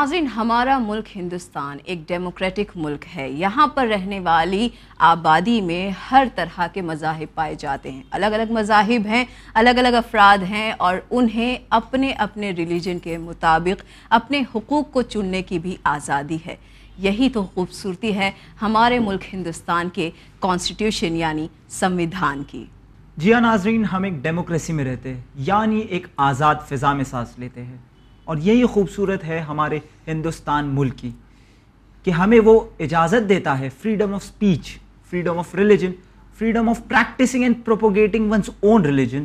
ناظرین ہمارا ملک ہندوستان ایک ڈیموکریٹک ملک ہے یہاں پر رہنے والی آبادی میں ہر طرح کے مذاہب پائے جاتے ہیں الگ الگ مذاہب ہیں الگ الگ افراد ہیں اور انہیں اپنے اپنے ریلیجن کے مطابق اپنے حقوق کو چننے کی بھی آزادی ہے یہی تو خوبصورتی ہے ہمارے ملک ہندوستان کے کانسٹیٹیوشن یعنی سمویدھان کی جی ہاں ناظرین ہم ایک ڈیموکریسی میں رہتے ہیں یعنی ایک آزاد فضا میں سانس لیتے ہیں اور یہی خوبصورت ہے ہمارے ہندوستان ملک کی کہ ہمیں وہ اجازت دیتا ہے freedom of speech freedom of religion freedom of practicing and propagating one's own religion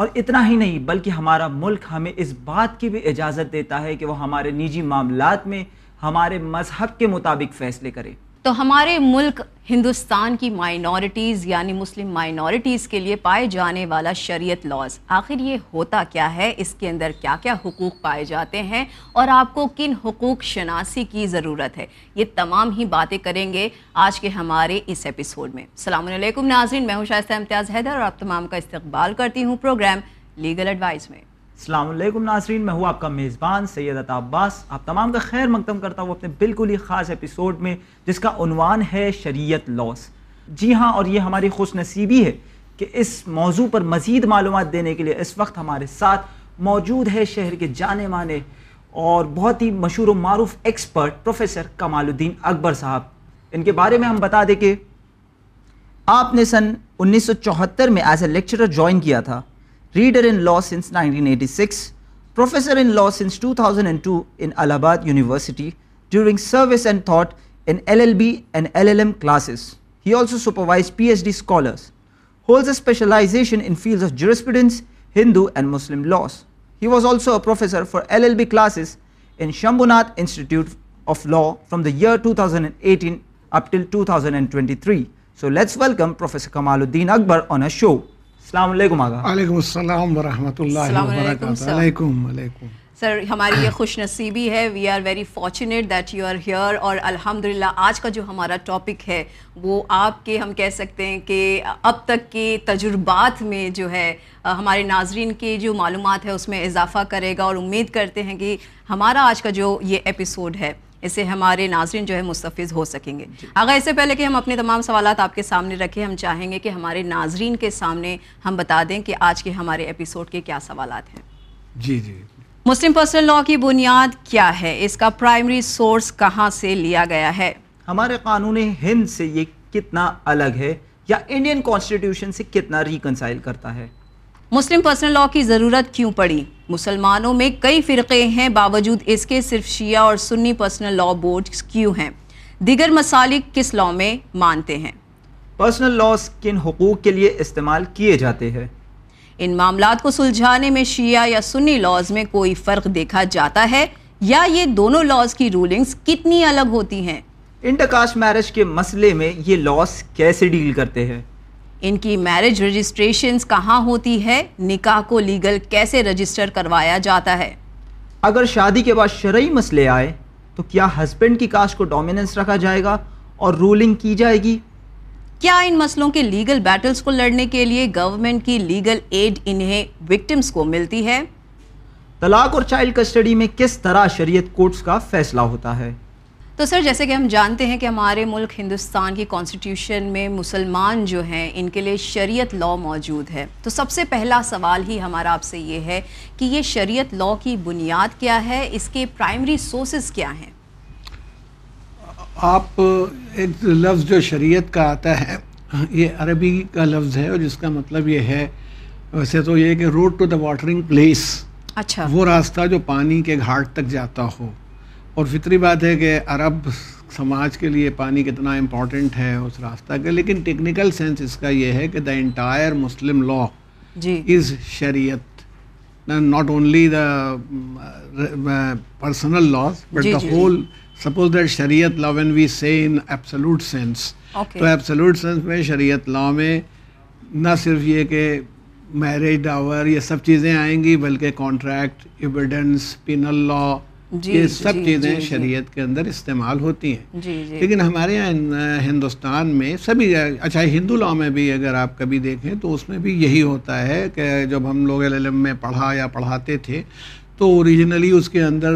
اور اتنا ہی نہیں بلکہ ہمارا ملک ہمیں اس بات کی بھی اجازت دیتا ہے کہ وہ ہمارے نجی معاملات میں ہمارے مذہب کے مطابق فیصلے کرے تو ہمارے ملک ہندوستان کی مائنورٹیز یعنی مسلم مائنورٹیز کے لیے پائے جانے والا شریعت لاز آخر یہ ہوتا کیا ہے اس کے اندر کیا کیا حقوق پائے جاتے ہیں اور آپ کو کن حقوق شناسی کی ضرورت ہے یہ تمام ہی باتیں کریں گے آج کے ہمارے اس ایپیسوڈ میں السلام علیکم ناظرین میں ہوں شائستہ امتیاز حیدر اور آپ تمام کا استقبال کرتی ہوں پروگرام لیگل ایڈوائز میں السلام علیکم ناظرین میں ہوں آپ کا میزبان سید عطا عباس آپ تمام کا خیر مقدم کرتا ہوں اپنے بالکل ہی خاص ایپیسوڈ میں جس کا عنوان ہے شریعت لاس جی ہاں اور یہ ہماری خوش نصیبی ہے کہ اس موضوع پر مزید معلومات دینے کے لیے اس وقت ہمارے ساتھ موجود ہے شہر کے جانے مانے اور بہت ہی مشہور و معروف ایکسپرٹ پروفیسر کمال الدین اکبر صاحب ان کے بارے میں ہم بتا دیں کہ آپ نے سن انیس سو چوہتر میں ایز اے لیکچرر جوائن کیا تھا reader in law since 1986, professor in law since 2002 in Allahabad University during service and thought in LLB and LLM classes. He also supervised PhD scholars, holds a specialization in fields of jurisprudence, Hindu and Muslim laws. He was also a professor for LLB classes in Shambhunath Institute of Law from the year 2018 up till 2023. So let's welcome Professor Kamaluddin Akbar on our show. السلام علیکم آگا السلام ورحمۃ اللہ وبرکاتہ علیکم علیکم سر ہماری یہ خوش نصیبی ہے we are very fortunate that you are here اور الحمد للہ آج کا جو ہمارا ٹاپک ہے وہ آپ کے ہم کہہ سکتے ہیں کہ اب تک کے تجربات میں جو ہے ہمارے ناظرین کی جو معلومات ہے اس میں اضافہ کرے گا اور امید کرتے ہیں کہ ہمارا آج کا جو یہ ایپیسوڈ ہے اس سے ہمارے ناظرین جو ہے مستفید ہو سکیں گے جی۔ اس سے پہلے کہ ہم اپنے تمام سوالات آپ کے سامنے رکھیں ہم چاہیں گے کہ ہمارے ناظرین کے سامنے ہم بتا دیں کہ آج کے ہمارے ایپیسوڈ کے کیا سوالات ہیں جی جی مسلم پرسنل لا کی بنیاد کیا ہے اس کا پرائمری سورس کہاں سے لیا گیا ہے ہمارے قانون ہند سے یہ کتنا الگ ہے یا انڈین کانسٹیٹیوشن سے کتنا ریکنسائل کرتا ہے مسلم پرسنل لا کی ضرورت کیوں پڑی مسلمانوں میں کئی فرقے ہیں باوجود اس کے صرف شیعہ اور سنی پرسنل لا بورڈ کیوں ہیں دیگر مسالک کس لا میں مانتے ہیں پرسنل کن حقوق کے لیے استعمال کیے جاتے ہیں ان معاملات کو سلجھانے میں شیعہ یا سنی لاز میں کوئی فرق دیکھا جاتا ہے یا یہ دونوں لاز کی رولنگز کتنی الگ ہوتی ہیں انٹرکاسٹ میرج کے مسئلے میں یہ لاس کیسے ڈیل کرتے ہیں ان کی میرج رجسٹریشنز کہاں ہوتی ہے نکاح کو لیگل کیسے رجسٹر کروایا جاتا ہے اگر شادی کے بعد شرعی مسئلے آئے تو کیا ہسبینڈ کی کاسٹ کو ڈومیننس رکھا جائے گا اور رولنگ کی جائے گی کیا ان مسئلوں کے لیگل بیٹلز کو لڑنے کے لیے گورنمنٹ کی لیگل ایڈ انہیں وکٹمز کو ملتی ہے طلاق اور چائلڈ کسٹڈی میں کس طرح شریعت کورٹس کا فیصلہ ہوتا ہے تو سر جیسے کہ ہم جانتے ہیں کہ ہمارے ملک ہندوستان کی کانسٹیٹیوشن میں مسلمان جو ہیں ان کے لیے شریعت لا موجود ہے تو سب سے پہلا سوال ہی ہمارا آپ سے یہ ہے کہ یہ شریعت لاء کی بنیاد کیا ہے اس کے پرائمری سورسز کیا ہیں آپ ایک لفظ جو شریعت کا آتا ہے یہ عربی کا لفظ ہے اور جس کا مطلب یہ ہے ویسے تو یہ کہ road to the watering place اچھا وہ راستہ جو پانی کے گھاٹ تک جاتا ہو اور فطری بات ہے کہ عرب سماج کے لیے پانی کتنا امپورٹنٹ ہے اس راستہ کا لیکن ٹیکنیکل سینس اس کا یہ ہے کہ the entire Muslim law is shariat not only the personal laws but the whole suppose that shariat law when we see in absolute sense تو ایبسلوٹ سینس میں شریعت لا میں نہ صرف یہ کہ میرج ڈاور یہ سب چیزیں آئیں گی بلکہ کانٹریکٹ ایویڈنس پینل لا یہ جی، جی، سب جی، چیزیں شریعت کے اندر استعمال ہوتی ہیں لیکن ہمارے یہاں ہندوستان میں سبھی اچھا ہندو لاء میں بھی اگر آپ کبھی دیکھیں تو اس میں بھی یہی ہوتا ہے کہ جب ہم لوگ علم میں پڑھا یا پڑھاتے تھے تو اوریجنلی اس کے اندر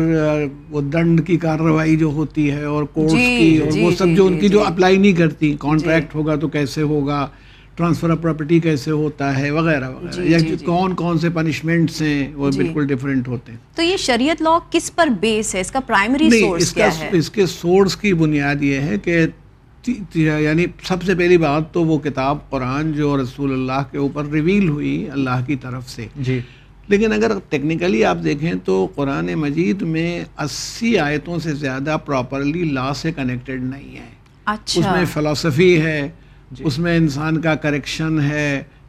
وہ دنڈ کی کارروائی جو ہوتی ہے اور کورٹس کی اور وہ سب جو ان کی جو اپلائی نہیں کرتی کانٹریکٹ ہوگا تو کیسے ہوگا ٹرانسفر آف پراپرٹی کیسے ہوتا ہے وغیرہ وغیرہ جی، یا جی، جی۔ کون کون سے پنشمنٹس ہیں وہ بالکل ڈفرینٹ ہوتے ہیں تو یہ شریعت لا کس پر بیس ہے اس کا پرائمری اس کے سورس کی بنیاد یہ ہے کہ یعنی سب سے پہلی بات تو وہ کتاب قرآن جو رسول اللہ کے اوپر ریویل ہوئی اللہ کی طرف سے جی لیکن اگر ٹیکنیکلی آپ دیکھیں تو قرآن مجید میں اسی آیتوں سے زیادہ پراپرلی لا سے کنیکٹڈ نہیں ہے اچھا اس میں فلاسفی ہے جی۔ اس میں انسان کا کریکشن ہے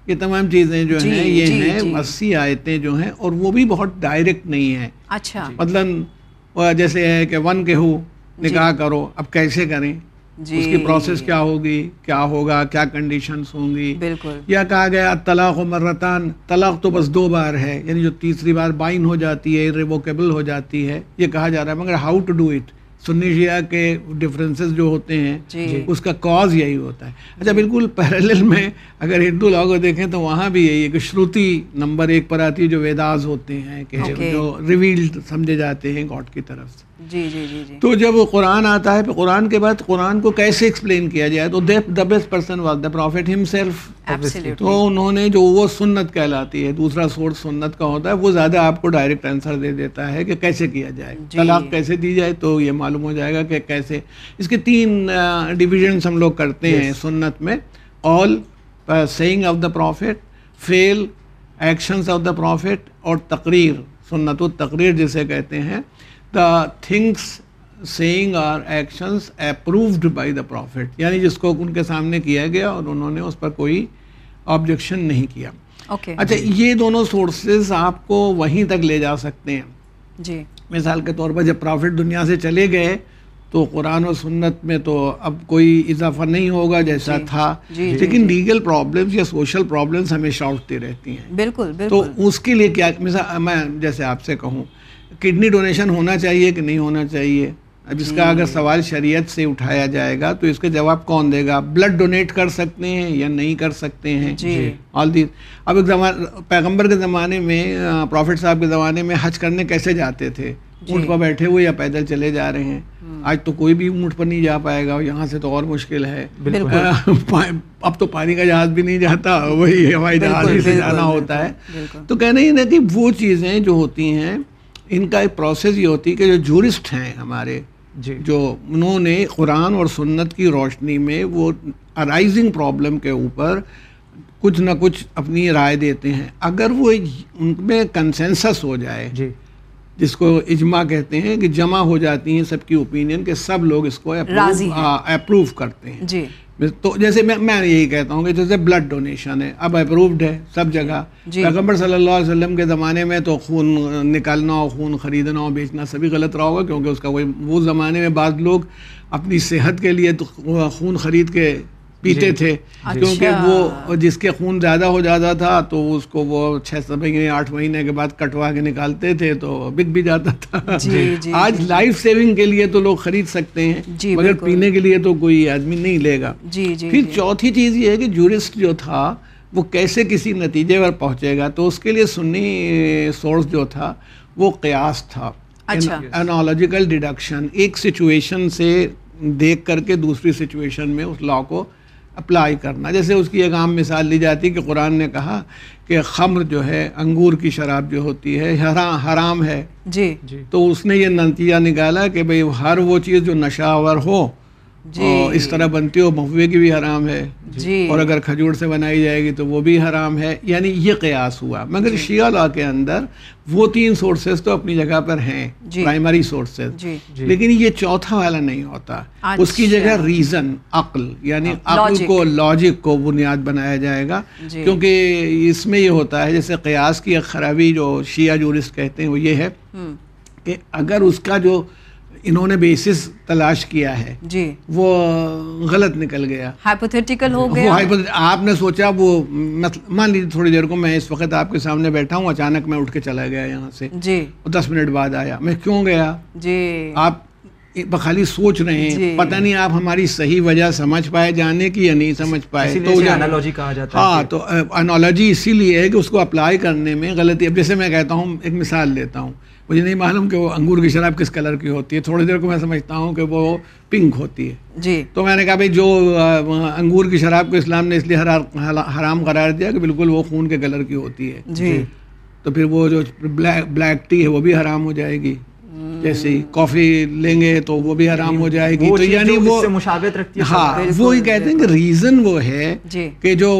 یہ تمام چیزیں جو جی، ہیں یہ جی، ہیں اسی آیتیں جو ہیں اور وہ بھی بہت ڈائریکٹ نہیں ہیں اچھا مطلب جیسے ہے کہ ون نکاح کرو اب کیسے کریں اس کی پروسیس کیا ہوگی کیا ہوگا کیا کنڈیشنز ہوں گی بالکل یا کہا گیا طلاق و مرتان طلاق تو بس دو بار ہے یعنی جو تیسری بار بائن ہو جاتی ہے ہو جاتی ہے یہ کہا جا رہا ہے مگر how to do it Sunni Shia کے ڈفرینسز جو ہوتے ہیں جی۔ جی۔ اس کا کاز یہی ہوتا ہے اچھا جی۔ بالکل پیرل میں اگر ہندو لوگوں کو دیکھیں تو وہاں بھی یہی ہے کہ شروتی نمبر ایک پر آتی ہے جو ویداز ہوتے ہیں کہ جو ریویلڈ سمجھے جاتے ہیں گاڈ کی طرف سے تو جب قرآن آتا ہے پھر قرآن کے بعد قرآن کو کیسے ایکسپلین کیا جائے تو تو انہوں نے جو وہ سنت کہلاتی ہے دوسرا سورس سنت کا ہوتا ہے وہ زیادہ آپ کو ڈائریکٹ آنسر دے دیتا ہے کہ کیسے کیا جائے طلاق کیسے دی جائے تو یہ معلوم معلوم ہو جائے گا کہ کیسے اس کے تین ڈویژنس ہم لوگ کرتے yes. ہیں سنت میں all saying of the prophet feel actions of the prophet اور تقریر سنت و تقریر جسے کہتے ہیں the things saying or actions approved by the prophet یعنی جس کو ان کے سامنے کیا گیا اور انہوں نے اس پر کوئی آبجیکشن نہیں کیا اچھا یہ دونوں سورسز آپ کو وہیں تک لے جا سکتے ہیں جی مثال کے طور پر جب پرافٹ دنیا سے چلے گئے تو قرآن و سنت میں تو اب کوئی اضافہ نہیں ہوگا جیسا جی، تھا جی، جی، لیکن لیگل پرابلمس یا سوشل پرابلمس ہمیں اٹھتی رہتی ہیں بالکل تو اس کے لیے کیا مثال میں جیسے آپ سے کہوں کڈنی ڈونیشن ہونا چاہیے کہ نہیں ہونا چاہیے اب اس کا اگر سوال شریعت سے اٹھایا جائے گا تو اس کا جواب کون دے گا بلڈ ڈونیٹ کر سکتے ہیں یا نہیں کر سکتے ہیں آل جی. دیز جی. اب ایک زمانہ پیغمبر کے زمانے میں پروفیٹ صاحب کے زمانے میں حج کرنے کیسے جاتے تھے جی. اونٹ پر بیٹھے ہوئے یا پیدل چلے جا رہے ہیں آج تو کوئی بھی اونٹ پر نہیں جا پائے گا یہاں سے تو اور مشکل ہے اب تو پانی کا جہاز بھی نہیں جاتا وہی ہوائی جہاز سے جانا ہوتا ہے تو کہنا ہی نہیں کہ وہ چیزیں جو ہوتی ہیں ان کا ایک پروسیس یہ ہوتی ہے کہ جو جورسٹ ہیں ہمارے جی جو انہوں نے قرآن اور سنت کی روشنی میں وہ ارائزنگ پرابلم کے اوپر کچھ نہ کچھ اپنی رائے دیتے ہیں اگر وہ ان میں کنسنسس ہو جائے جی جس کو اجماع کہتے ہیں کہ جمع ہو جاتی ہیں سب کی اوپینین کہ سب لوگ اس کو اپروو کرتے ہیں جی تو جیسے میں میں یہی کہتا ہوں کہ جیسے بلڈ ڈونیشن ہے اب اپرووڈ ہے سب جگہ جی۔ پیغمبر صلی اللہ علیہ وسلم کے زمانے میں تو خون نکالنا ہو خون خریدنا ہو بیچنا سبھی غلط رہا ہوگا کیونکہ اس کا کوئی وہ زمانے میں بعض لوگ اپنی صحت کے لیے تو خون خرید کے پیتے جی, جی. تھے اچھا. کیونکہ وہ جس کے خون زیادہ ہو جاتا تھا تو اس کو وہ چھ مہینے آٹھ مہینے کے بعد کٹوا کے نکالتے تھے تو بک بھی جاتا تھا جی، آج لائف سیونگ کے لیے تو لوگ خرید سکتے ہیں مگر پینے کے لیے تو کوئی آدمی نہیں لے گا پھر چوتھی چیز یہ ہے کہ جورسٹ جو تھا وہ کیسے کسی نتیجے پر پہنچے گا تو اس کے لیے سنی سورس جو تھا وہ قیاس تھا انالوجیکل اچھا. ڈیڈکشن ایک سچویشن سے دیکھ کر کے دوسری سچویشن میں اس لا کو اپلائی کرنا جیسے اس کی ایک عام مثال لی جاتی کہ قرآن نے کہا کہ خمر جو ہے انگور کی شراب جو ہوتی ہے حرام ہے جی۔, جی تو اس نے یہ نتیجہ نکالا کہ بھئی ہر وہ چیز جو نشاور ہو جی۔ اور اس طرح بنتی ہو محوے کی بھی حرام ہے جی۔ اور اگر کھجور سے بنائی جائے گی تو وہ بھی حرام ہے یعنی یہ قیاس ہوا مگر جی۔ شیعہ لا کے اندر وہ تین سورسز تو اپنی جگہ پر ہیں پرائمری سورسز لیکن یہ چوتھا والا نہیں ہوتا اچھا۔ اس کی جگہ ریزن عقل یعنی ہاں۔ عقل کو لاجک کو بنیاد بنایا جائے گا کیونکہ اس میں یہ ہوتا ہے جیسے قیاس کی ایک خرابی جو شیعہ جورسٹ کہتے ہیں وہ یہ ہے کہ اگر اس کا جو انہوں نے بیسس تلاش کیا ہے جی وہ غلط نکل گیا ہائپوتھیٹیکل ہو گیا آپ نے سوچا وہ مان لیجیے تھوڑی دیر کو میں اس وقت آپ کے سامنے بیٹھا ہوں اچانک میں اٹھ کے چلا گیا یہاں سے جی دس منٹ بعد آیا میں کیوں گیا جی آپ بخالی سوچ رہے ہیں جی۔ پتہ نہیں آپ ہماری صحیح وجہ سمجھ پائے جانے کی یا نہیں سمجھ پائے تو ہاں تو انالوجی اسی لیے ہے کہ اس کو اپلائی کرنے میں غلطی اب جیسے میں کہتا ہوں ایک مثال لیتا ہوں مجھے نہیں معلوم کہ وہ انگور کی شراب کس کلر کی ہوتی ہے تھوڑی دیر کو میں سمجھتا ہوں کہ وہ پنک ہوتی ہے جی تو میں نے کہا بھائی جو انگور کی شراب کو اسلام نے اس لیے حرام قرار دیا کہ بالکل وہ خون کے کلر کی ہوتی ہے جی, جی۔ تو پھر وہ جو بلیک بلیک ٹی ہے وہ بھی حرام ہو جائے گی جیسے کافی لیں گے تو وہ بھی حرام جی۔ ہو جائے گی تو یعنی وہ مشابت رکھتی ہے ہاں وہ ہی کہتے ہیں کہ ریزن وہ ہے جی۔ کہ جو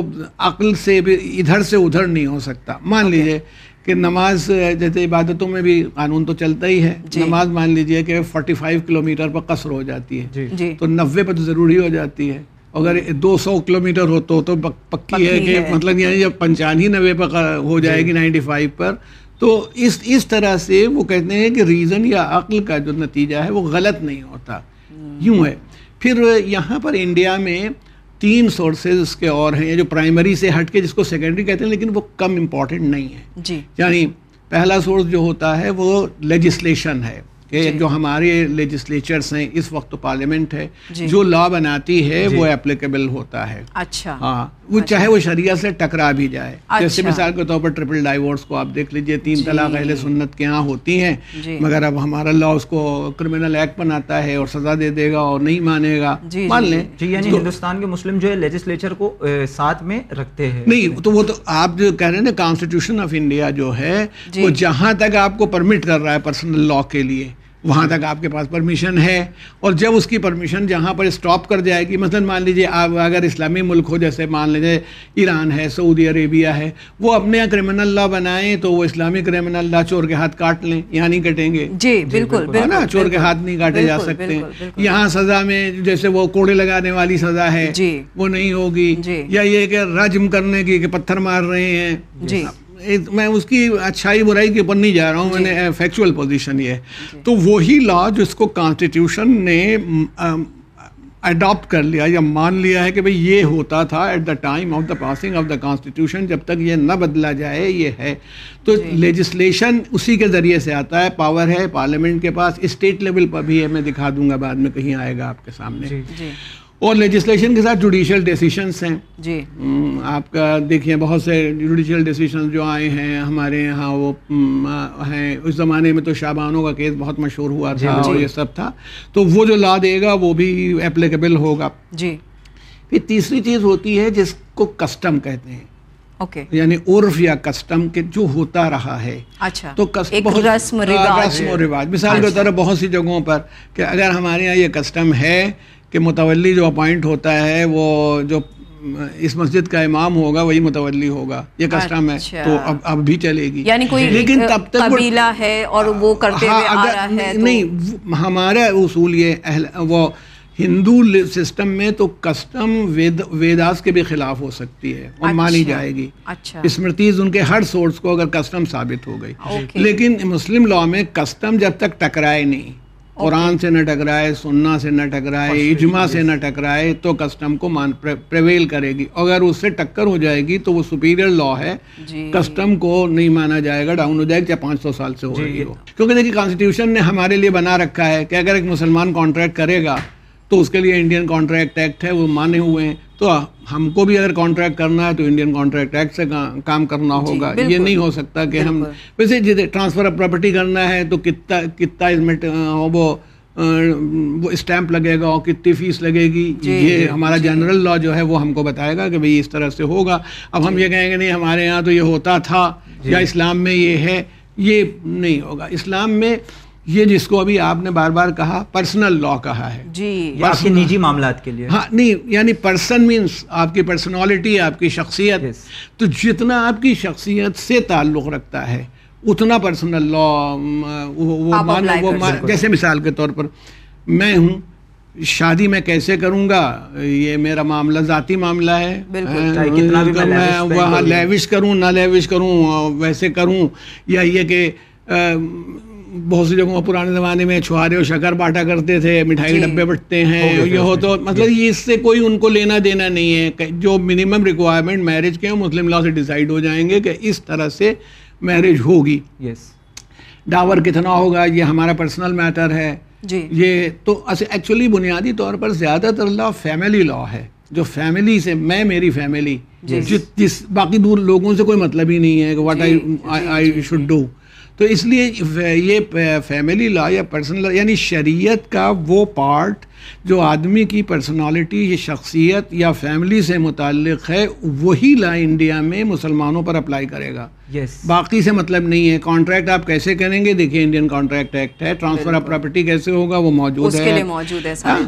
عقل سے بھی ادھر سے ادھر نہیں ہو سکتا مان لیجئے کہ نماز جیسے عبادتوں میں بھی قانون تو چلتا ہی ہے جی نماز مان لیجئے کہ 45 فائیو کلو میٹر پر قصر ہو جاتی ہے جی۔, جی تو نوے پر تو ضروری ہو جاتی ہے اگر دو سو کلو میٹر ہو تو پکی ہے کہ مطلب یعنی جب پنچانوے نوے پر ہو جائے گی جی۔ نائنٹی فائیو پر تو اس اس طرح سے وہ کہتے ہیں کہ ریزن یا عقل کا جو نتیجہ ہے وہ غلط نہیں ہوتا یوں ہے پھر یہاں پر انڈیا میں تین سورسز کے اور ہیں جو پرائمری سے ہٹ کے جس کو سیکنڈری کہتے ہیں لیکن وہ کم امپورٹنٹ نہیں ہے جی یعنی پہلا سورس جو ہوتا ہے وہ لیجسلیشن ہے کہ جی۔ جو ہمارے لیجسلیچرس ہیں اس وقت پارلیمنٹ ہے جی۔ جو لا بناتی ہے جی۔ وہ اپلیکیبل ہوتا ہے اچھا ہاں وہ اچھا۔ چاہے وہ شریعہ سے ٹکرا بھی جائے اچھا۔ جیسے مثال کے طور پر ٹرپل ڈائیورس کو آپ دیکھ لیجئے تین جی۔ طلاق اہل سنت کے ہاں ہوتی ہیں جی۔ مگر اب ہمارا لا اس کو کرمنل ایکٹ بناتا ہے اور سزا دے دے گا اور نہیں مانے گا جی، مان لیں یعنی ہندوستان کے مسلم جو ہے لیجسلیچر کو ساتھ میں رکھتے ہیں نہیں تو وہ تو آپ جو کہہ رہے نا کانسٹیٹیوشن آف انڈیا جو ہے وہ جہاں تک آپ کو پرمٹ کر رہا ہے پرسنل لا کے لیے وہاں تک آپ کے پاس پرمیشن ہے اور جب اس کی پرمیشن جہاں پر کر جائے گی مثلا مان آپ اگر اسلامی ملک ہو جیسے مان ایران ہے سعودی عربیہ ہے وہ اپنے لا بنائیں تو وہ اسلامی کریمنل لا چور کے ہاتھ کاٹ لیں یا نہیں کٹیں گے جی بالکل ہاں چور کے ہاتھ نہیں کاٹے جا سکتے یہاں سزا میں جیسے وہ کوڑے لگانے والی سزا ہے جی۔ وہ نہیں ہوگی جی۔ یا یہ کہ رجم کرنے کی کہ پتھر مار رہے ہیں جی۔ میں اس کی اچھائی برائی کے اوپر نہیں جا رہا ہوں میں نے فیکچوئل جی۔ پوزیشن یہ ہے جی۔ تو وہی لا جس کو کانسٹیٹیوشن نے اڈاپٹ کر لیا یا مان لیا ہے کہ بھائی یہ ہوتا تھا at the time of the passing of the constitution جب تک یہ نہ بدلا جائے یہ ہے تو لیجسلیشن جی۔ اسی کے ذریعے سے آتا ہے پاور ہے پارلیمنٹ کے پاس اسٹیٹ لیول پر بھی ہے میں دکھا دوں گا بعد میں کہیں آئے گا آپ کے سامنے اور لیجسلیشن کے ساتھ جوڈیشل ڈیسیشنس ہیں جی آپ کا دیکھیے بہت سے جوڈیشل ڈیسیشنس جو آئے ہیں ہمارے یہاں وہ ہیں اس زمانے میں تو شابانوں کا کیس بہت مشہور ہوا تھا جی، اور جی۔ یہ سب تھا تو وہ جو لا دے گا وہ بھی اپلیکیبل ہوگا جی پھر تیسری چیز ہوتی ہے جس کو کسٹم کہتے ہیں یعنی عرف یا کسٹم کے جو ہوتا رہا ہے اچھا تو رواج مثال کے طور پر اچھا۔ بہت سی جگہوں پر کہ اگر ہمارے یہاں یہ کسٹم ہے کہ متولی جو اپائنٹ ہوتا ہے وہ جو اس مسجد کا امام ہوگا وہی متولی ہوگا یہ کسٹم ہے اچھا۔ تو اب اب بھی چلے گی یعنی لیکن تب تک قبیلہ ہے اور وہ کرتے ہاں، نہیں ہمارا اصول یہ اہل وہ ہندو سسٹم میں تو کسٹم ویداس کے بھی خلاف ہو سکتی ہے اور اچھا، مانی جائے گی اسمرتیز اچھا۔ ان کے ہر سورس کو اگر کسٹم ثابت ہو گئی لیکن مسلم لاء میں کسٹم جب تک ٹکرائے نہیں قرآن سے نہ ٹکرائے سننا سے نہ ٹکرائے اجماع سے نہ ٹکرائے تو کسٹم کو مان پریویل کرے گی اگر اس سے ٹکر ہو جائے گی تو وہ سپیریئر لا ہے کسٹم جی۔ کو نہیں مانا جائے گا ڈاؤن ہو جائے گا چاہے پانچ سو سال سے ہو جی۔ رہی ہو کیونکہ دیکھیے کانسٹیٹیوشن نے ہمارے لیے بنا رکھا ہے کہ اگر ایک مسلمان کانٹریکٹ کرے گا تو اس کے لیے انڈین کانٹریکٹ ایکٹ ہے وہ مانے ہوئے ہیں تو ہم کو بھی اگر کانٹریکٹ کرنا ہے تو انڈین کانٹریکٹ ایکٹ سے کام کرنا جی، ہوگا یہ نہیں ہو سکتا کہ ہم ویسے جیسے ٹرانسفر آف پراپرٹی کرنا ہے تو کتنا کتنا اس میں وہ وہ اسٹیمپ لگے گا اور کتنی فیس لگے گی جی، یہ جی، ہمارا جنرل لا جو ہے وہ ہم کو بتائے گا کہ بھائی اس طرح سے ہوگا اب ہم یہ کہیں گے نہیں ہمارے یہاں تو یہ ہوتا تھا یا اسلام میں یہ ہے یہ نہیں ہوگا اسلام میں یہ جس کو ابھی آپ نے بار بار کہا پرسنل لا کہا ہے جی آپ کے کے معاملات لیے ہاں نہیں یعنی پرسن مینس آپ کی پرسنالٹی آپ کی شخصیت تو جتنا آپ کی شخصیت سے تعلق رکھتا ہے اتنا پرسنل لا وہ جیسے مثال کے طور پر میں ہوں شادی میں کیسے کروں گا یہ میرا معاملہ ذاتی معاملہ ہے ہاں، میں وہاں لیوش کروں نہ لیوش کروں ویسے کروں یا یہ کہ بہت سی جگہوں پرانے زمانے میں چھوارے اور شکر بانٹا کرتے تھے مٹھائی کے جی، ڈبے بٹتے ہیں یہ ہو تو مطلب جی۔ یہ اس سے کوئی ان کو لینا دینا نہیں ہے جو منیمم ریکوائرمنٹ میرج کے ہیں مسلم لا سے ڈیسائیڈ ہو جائیں گے کہ اس طرح سے میرج ہوگی یس ڈاور کتنا ہوگا یہ ہمارا پرسنل میٹر ہے جی یہ تو ایکچولی بنیادی طور پر زیادہ تر لا فیملی لا ہے جو فیملی سے میں میری فیملی جس باقی دور لوگوں سے کوئی مطلب ہی نہیں ہے کہ what I I should do تو اس لیے یہ فیملی لا یا پرسنل لا یعنی شریعت کا وہ پارٹ جو آدمی کی پرسنالٹی یا شخصیت یا فیملی سے متعلق ہے وہی لا انڈیا میں مسلمانوں پر اپلائی کرے گا باقی سے مطلب نہیں ہے کانٹریکٹ آپ کیسے کریں گے دیکھیے انڈین کانٹریکٹ ایکٹ ہے ٹرانسفر آف پراپرٹی کیسے ہوگا وہ موجود ہے موجود ہے ہاں؟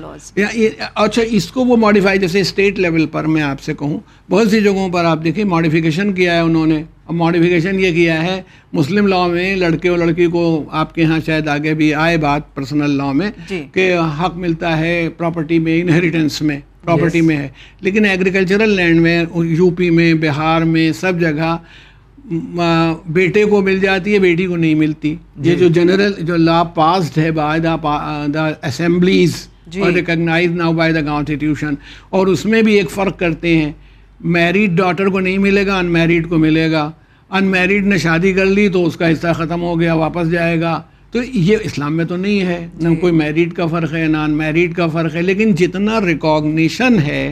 اچھا اس کو وہ ماڈیفائی جیسے اسٹیٹ لیول پر میں آپ سے کہوں بہت سی جگہوں پر آپ دیکھیں ماڈیفیکیشن کیا ہے انہوں نے اب ماڈیفیکیشن یہ کیا ہے مسلم لاء میں لڑکے اور لڑکی کو آپ کے ہاں شاید آگے بھی آئے بات پرسنل لاء میں جی۔ کہ حق ملتا ہے پراپرٹی میں انہیریٹنس میں پراپرٹی میں ہے لیکن ایگریکلچرل لینڈ میں یو پی میں بہار میں سب جگہ بیٹے کو مل جاتی ہے بیٹی کو نہیں ملتی یہ جی۔ جو جنرل جو لا پاسڈ ہے by the assemblies recognise now by the constitution اور اس میں بھی ایک فرق کرتے ہیں میریڈ ڈاٹر کو نہیں ملے گا ان میریڈ کو ملے گا ان میریڈ نے شادی کر لی تو اس کا حصہ ختم ہو گیا واپس جائے گا تو یہ اسلام میں تو نہیں ہے نہ جی۔ کوئی میریڈ کا فرق ہے نہ ان میریڈ کا فرق ہے لیکن جتنا ریکاگنیشن ہے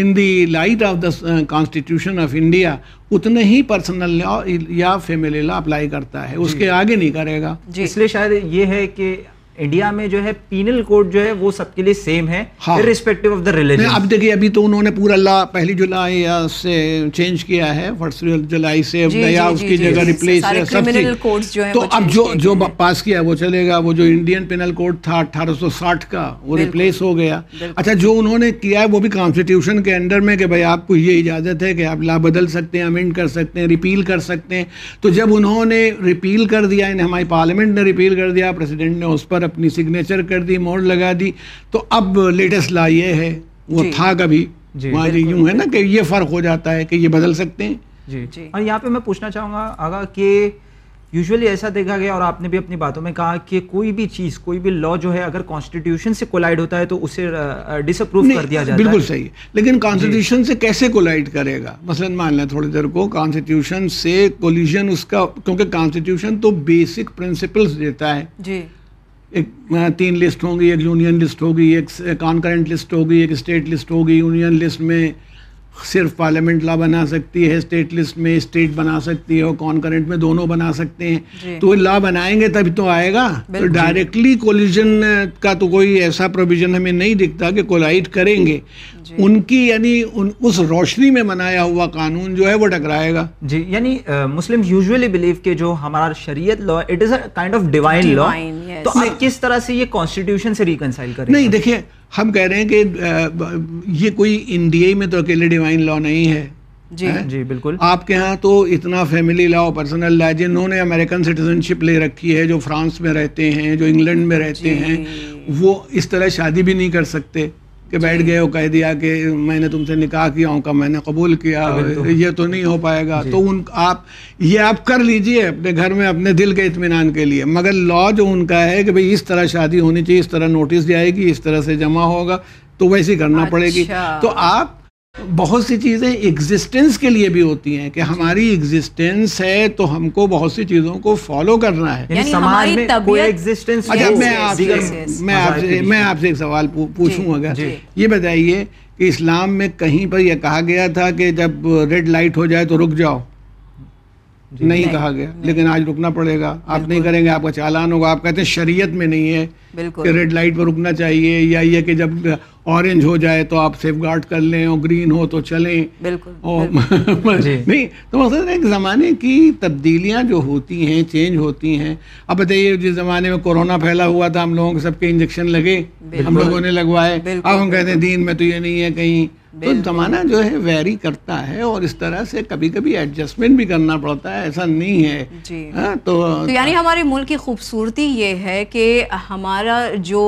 in the light of the constitution of India اتنے ہی پرسنل لا یا فیملی لا اپلائی کرتا ہے اس جی۔ کے آگے نہیں کرے گا جی۔ اس لیے شاید یہ ہے کہ انڈیا میں جو ہے پینل کوڈ جو ہے وہ سب کے لیے سیم ہے ریسپیکٹو آف دا ریلیجن اب دیکھیے ابھی تو انہوں نے پورا لا پہلی جولائی سے چینج کیا ہے فرسٹ جولائی سے نیا جی، جی، جی، اس کی جگہ ریپلیس ہے سب چیز تو اب جو جو پاس کیا وہ چلے گا وہ جو انڈین پینل کوڈ تھا اٹھارہ سو ساٹھ کا وہ ریپلیس ہو گیا اچھا جو انہوں نے کیا ہے وہ بھی کانسٹیٹیوشن کے انڈر میں کہ بھائی آپ کو یہ اجازت ہے کہ آپ لا بدل سکتے ہیں امینڈ کر سکتے ہیں ریپیل کر سکتے ہیں تو جب انہوں نے ریپیل کر دیا یعنی ہماری پارلیمنٹ نے ریپیل کر دیا پریسیڈنٹ نے اس پر اپنی سگنیچر کر دی موڑ لگا دی تو اب لیٹسٹ لا یہ ہے وہ جی۔ تھا کبھی جی، وہاں یوں ہے نا کہ یہ فرق ہو جاتا ہے کہ یہ بدل سکتے ہیں جی, جی۔ اور یہاں پہ میں پوچھنا چاہوں گا آگا کہ یوزولی ایسا دیکھا گیا اور آپ نے بھی اپنی باتوں میں کہا کہ کوئی بھی چیز کوئی بھی لا جو ہے اگر کانسٹیٹیوشن سے کولائڈ ہوتا ہے تو اسے ڈس اپروو کر دیا جاتا ہے بالکل صحیح ہے لیکن کانسٹیٹیوشن سے کیسے کولائڈ کرے گا مثلا مان لیں تھوڑی دیر کو کانسٹیٹیوشن سے کولیجن اس کا کیونکہ کانسٹیٹیوشن تو بیسک پرنسپلس دیتا ہے جی ایک تین لسٹ ہوں گی ایک یونین لسٹ ہوگی ایک کانکرنٹ لسٹ ہوگی ایک اسٹیٹ لسٹ ہوگی یونین لسٹ میں صرف پارلیمنٹ لا بنا سکتی ہے اسٹیٹ لسٹ میں اسٹیٹ بنا سکتی ہے اور کانکرنٹ میں دونوں بنا سکتے ہیں جی۔ تو لا بنائیں گے تبھی تو آئے گا تو ڈائریکٹلی کولیجن کا تو کوئی ایسا پروویژن ہمیں نہیں دکھتا کہ کولائٹ کریں گے جی۔ ان کی یعنی اس روشنی میں بنایا ہوا قانون جو ہے وہ ٹکرائے گا جی یعنی مسلم یوزلی بلیو کہ جو ہمارا شریعت law it is a kind of divine law تو آپ کس طرح سے سے یہ کانسٹیٹیوشن ریکنسائل کریں نہیں دیکھیں ہم کہہ رہے ہیں کہ یہ کوئی انڈیا میں تو اکیلے ڈیوائن لا نہیں ہے جی، جی، آپ کے ہاں تو اتنا فیملی لا پرسنل لا جنہوں نے امریکن سٹیزن شپ لے رکھی ہے جو فرانس میں رہتے ہیں جو انگلینڈ میں رہتے جی۔ ہیں وہ اس طرح شادی بھی نہیں کر سکتے کہ بیٹھ گئے ہو کہہ دیا کہ میں نے تم سے نکاح کیا ہوں میں نے قبول کیا یہ تو نہیں ہو پائے گا جی۔ تو ان آپ یہ آپ کر لیجئے اپنے گھر میں اپنے دل کے اطمینان کے لیے مگر لا جو ان کا ہے کہ بھائی اس طرح شادی ہونی چاہیے اس طرح نوٹس جائے گی اس طرح سے جمع ہوگا تو ویسے کرنا اچھا۔ پڑے گی تو آپ بہت سی چیزیں ایگزسٹینس کے لیے بھی ہوتی ہیں کہ ہماری ایگزسٹینس ہے تو ہم کو بہت سی چیزوں کو فالو کرنا ہے یعنی یعنی سماج میں اچھا، میں آپ سے میں آپ سے ایک سوال جی، پوچھوں اگر جی۔ یہ بتائیے کہ اسلام میں کہیں پر یہ کہا گیا تھا کہ جب ریڈ لائٹ ہو جائے تو رک جاؤ جی، نہیں کہا گیا لیکن آج رکنا پڑے گا آپ نہیں کریں گے آپ کا چالان ہوگا آپ کہتے ہیں شریعت میں نہیں ہے کہ ریڈ لائٹ پہ رکنا چاہیے یا یہ کہ جب اورنج ہو جائے تو آپ سیف گارڈ کر لیں اور گرین ہو تو چلیں جی۔ نہیں تو مقصد ایک زمانے کی تبدیلیاں جو ہوتی ہیں چینج ہوتی ہیں اب بتائیے جس زمانے میں کورونا پھیلا ہوا تھا ہم لوگوں کے سب کے انجیکشن لگے ہم لوگوں نے لگوائے اب ہم کہتے ہیں دین میں تو یہ نہیں ہے کہیں تو زمانہ جو ہے ویری کرتا ہے اور اس طرح سے کبھی کبھی ایڈجسٹمنٹ بھی کرنا پڑتا ہے ایسا نہیں ہے جی ہاں، تو یعنی ہمارے ملک کی خوبصورتی یہ ہے کہ ہمارا جو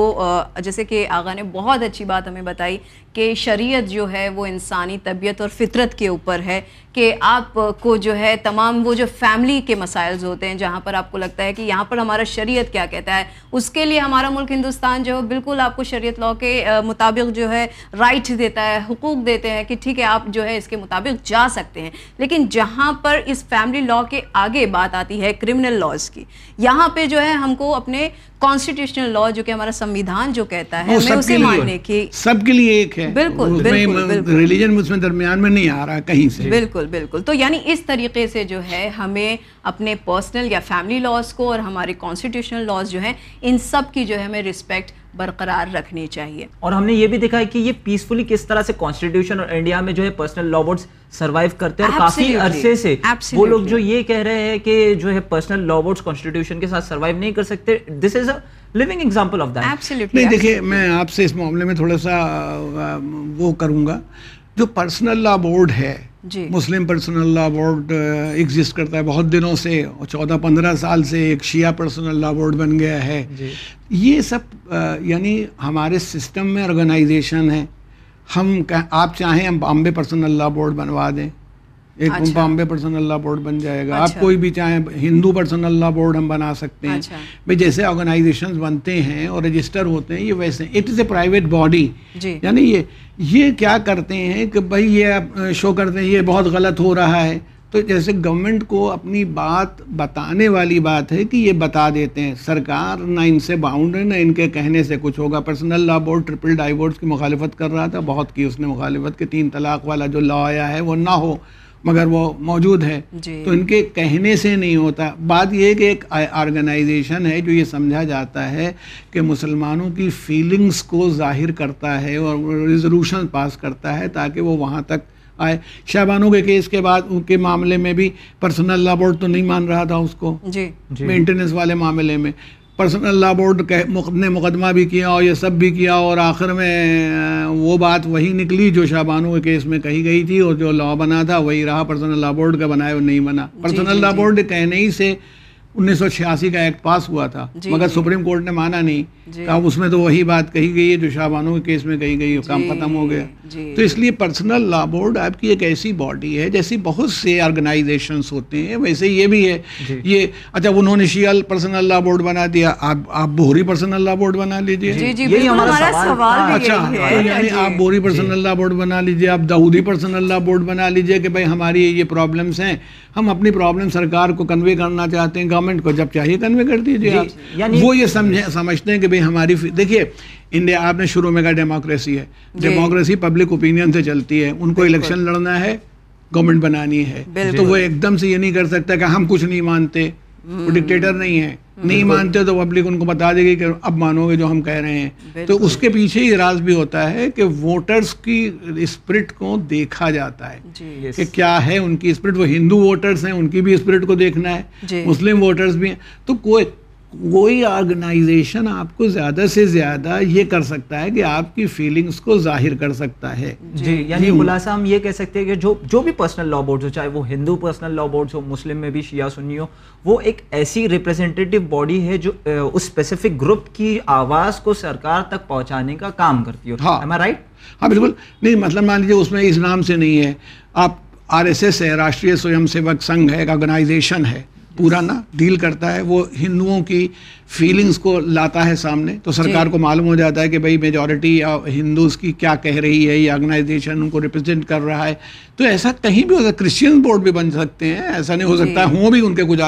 جیسے کہ آغا نے بہت اچھی بات ہمیں بتائی کہ شریعت جو ہے وہ انسانی طبیعت اور فطرت کے اوپر ہے کہ آپ کو جو ہے تمام وہ جو فیملی کے مسائلز ہوتے ہیں جہاں پر آپ کو لگتا ہے کہ یہاں پر ہمارا شریعت کیا کہتا ہے اس کے لیے ہمارا ملک ہندوستان جو ہے بالکل آپ کو شریعت لاء کے مطابق جو ہے رائٹ دیتا ہے حقوق دیتے ہیں کہ ٹھیک ہے آپ جو ہے اس کے مطابق جا سکتے ہیں لیکن جہاں پر اس فیملی لاء کے آگے بات آتی ہے کرمنل لاز کی یہاں پہ جو ہے ہم کو اپنے کانسٹیٹیوشنل لا جو کہ ہمارا سمویدھان جو کہتا ہے اسے ماننے کی سب کے لیے ایک ہے بالکل بالکل میں درمیان میں نہیں آ رہا کہیں سے بالکل بالکل تو یعنی اس طریقے سے جو ہے ہمیں اپنے پرسنل یا فیملی لاس کو اور ہمارے کانسٹیٹیوشنل لاز جو ہیں ان سب کی جو ہے ہمیں رسپیکٹ برقرار رکھنی چاہیے اور ہم نے یہ بھی دیکھا ہے کہ یہ پیسفلی کس طرح سے کانسٹیٹیوشن اور انڈیا میں جو ہے پرسنل لا بورڈز سروائیو کرتے ہیں اور کافی عرصے سے وہ لوگ جو یہ کہہ رہے ہیں کہ جو ہے پرسنل لا بورڈز کانسٹیٹیوشن کے ساتھ سروائیو نہیں کر سکتے this is a living example of that نہیں دیکھیے میں آپ سے اس معاملے میں تھوڑا سا وہ کروں گا جو پرسنل لا بورڈ ہے جی Muslim personal law board exist کرتا ہے بہت دنوں سے چودہ پندرہ سال سے ایک شیعہ پرسنل لا بورڈ بن گیا ہے جی۔ یہ سب یعنی ہمارے سسٹم میں آرگنائزیشن ہے ہم آپ چاہیں ہم بامبے پرسنل لا بورڈ بنوا دیں ایک اچھا۔ بامبے پرسنل لا بورڈ بن جائے گا آپ اچھا۔ کوئی بھی چاہیں ہندو پرسنل لا بورڈ ہم بنا سکتے ہیں اچھا۔ بھائی جیسے آرگنائزیشن بنتے ہیں اور رجسٹر ہوتے ہیں یہ ویسے it is a private body یعنی یہ یہ کیا کرتے ہیں کہ بھائی یہ شو کرتے ہیں یہ بہت غلط ہو رہا ہے تو جیسے گورنمنٹ کو اپنی بات بتانے والی بات ہے کہ یہ بتا دیتے ہیں سرکار نہ ان سے باؤنڈ ہے نہ ان کے کہنے سے کچھ ہوگا personal law board triple divorce کی مخالفت کر رہا تھا بہت کی اس نے مخالفت کہ تین طلاق والا جو لا آیا ہے وہ نہ ہو مگر وہ موجود ہے جی۔ تو ان کے کہنے سے نہیں ہوتا بات یہ کہ ایک آرگنائزیشن ہے جو یہ سمجھا جاتا ہے کہ مسلمانوں کی فیلنگز کو ظاہر کرتا ہے اور ریزولوشن پاس کرتا ہے تاکہ وہ وہاں تک آئے شہبانوں کے کیس کے بعد ان کے معاملے میں بھی پرسنل لا بورڈ تو نہیں مان رہا تھا اس کو مینٹیننس جی۔ جی۔ والے معاملے میں پرسنل لا بورڈ نے مقدمہ بھی کیا اور یہ سب بھی کیا اور آخر میں وہ بات وہی نکلی جو شاہ بانو کے کیس میں کہی گئی تھی اور جو لا بنا تھا وہی رہا پرسنل لا بورڈ کا بنایا وہ نہیں بنا پرسنل لا بورڈ کہنے ہی سے انیس سو چھیاسی کا ایکٹ پاس ہوا تھا جی، مگر جی۔ سپریم کورٹ نے مانا نہیں جی۔ کہا اس میں تو وہی بات کہی گئی ہے جو شاہ بانو کے کیس میں کہی گئی ہے کام ختم ہو گیا تو اس لیے پرسنل لا بورڈ آپ کی ایک ایسی باڈی ہے جیسی بہت سے آرگنائزیشنس ہوتے ہیں ویسے یہ بھی ہے یہ اچھا انہوں نے شیال پرسنل لا بورڈ بنا دیا آپ آپ بوہری پرسنل لا بورڈ بنا لیجیے اچھا یعنی آپ بوری پرسنل لا بورڈ بنا لیجیے آپ داودی پرسنل لا بورڈ بنا لیجیے کہ بھائی ہماری یہ پرابلمس ہیں ہم اپنی پرابلم سرکار کو کنوے کرنا چاہتے ہیں گورنمنٹ گورنمنٹ کو جب چاہیے کنوے کر دیجیے جی، یعنی وہ یہ سمجھتے ہیں کہ ہماری دیکھیے انڈیا آپ نے شروع میں کہا ڈیموکریسی ہے ڈیموکریسی پبلک اوپینین سے چلتی ہے ان کو الیکشن لڑنا ہے گورنمنٹ بنانی ہے تو وہ ایک دم سے یہ نہیں کر سکتا کہ ہم کچھ نہیں مانتے وہ ڈکٹیٹر نہیں ہے نہیں مانتے تو پبلک ان کو بتا دے گی کہ اب مانو گے جو ہم کہہ رہے ہیں تو اس کے پیچھے یہ راز بھی ہوتا ہے کہ ووٹرس کی اسپرٹ کو دیکھا جاتا ہے جی. کہ کیا ہے ان کی اسپرٹ وہ ہندو ووٹرس ہیں ان کی بھی اسپرٹ کو دیکھنا ہے جی. مسلم ووٹرس بھی ہیں تو کوئی کوئی آرگنائزیشن آپ کو زیادہ سے زیادہ یہ کر سکتا ہے کہ آپ کی فیلنگز کو ظاہر کر سکتا ہے جی یعنی جی۔ خلاصہ ہم یہ کہہ سکتے ہیں کہ جو بھی پرسنل لا بورڈز ہو چاہے وہ ہندو پرسنل لا بورڈز ہو مسلم میں بھی شیعہ سنی ہو وہ ایک ایسی ریپرزینٹیو باڈی ہے جو اس اسپیسیفک گروپ کی آواز کو سرکار تک پہنچانے کا کام کرتی ہو ہاں ہاں بالکل نہیں مطلب مان لیجیے اس میں اس نام سے نہیں ہے آپ آر ایس ایس ہے راشٹریہ سوئم سیوک سنگھ ہے ایک آرگنائزیشن ہے پرانا ڈیل کرتا ہے وہ ہندوؤں کی فیلنگز کو لاتا ہے سامنے تو جی۔ سرکار کو معلوم ہو جاتا ہے کہ میجورٹی یا ہندوز کی کیا کہہ رہی ہے ان کو کر رہا ہے تو ایسا کہیں بھی ہو سکتا کرسچن ایسا نہیں ہو جی۔ سکتا ہوں بھی ان کے کچھ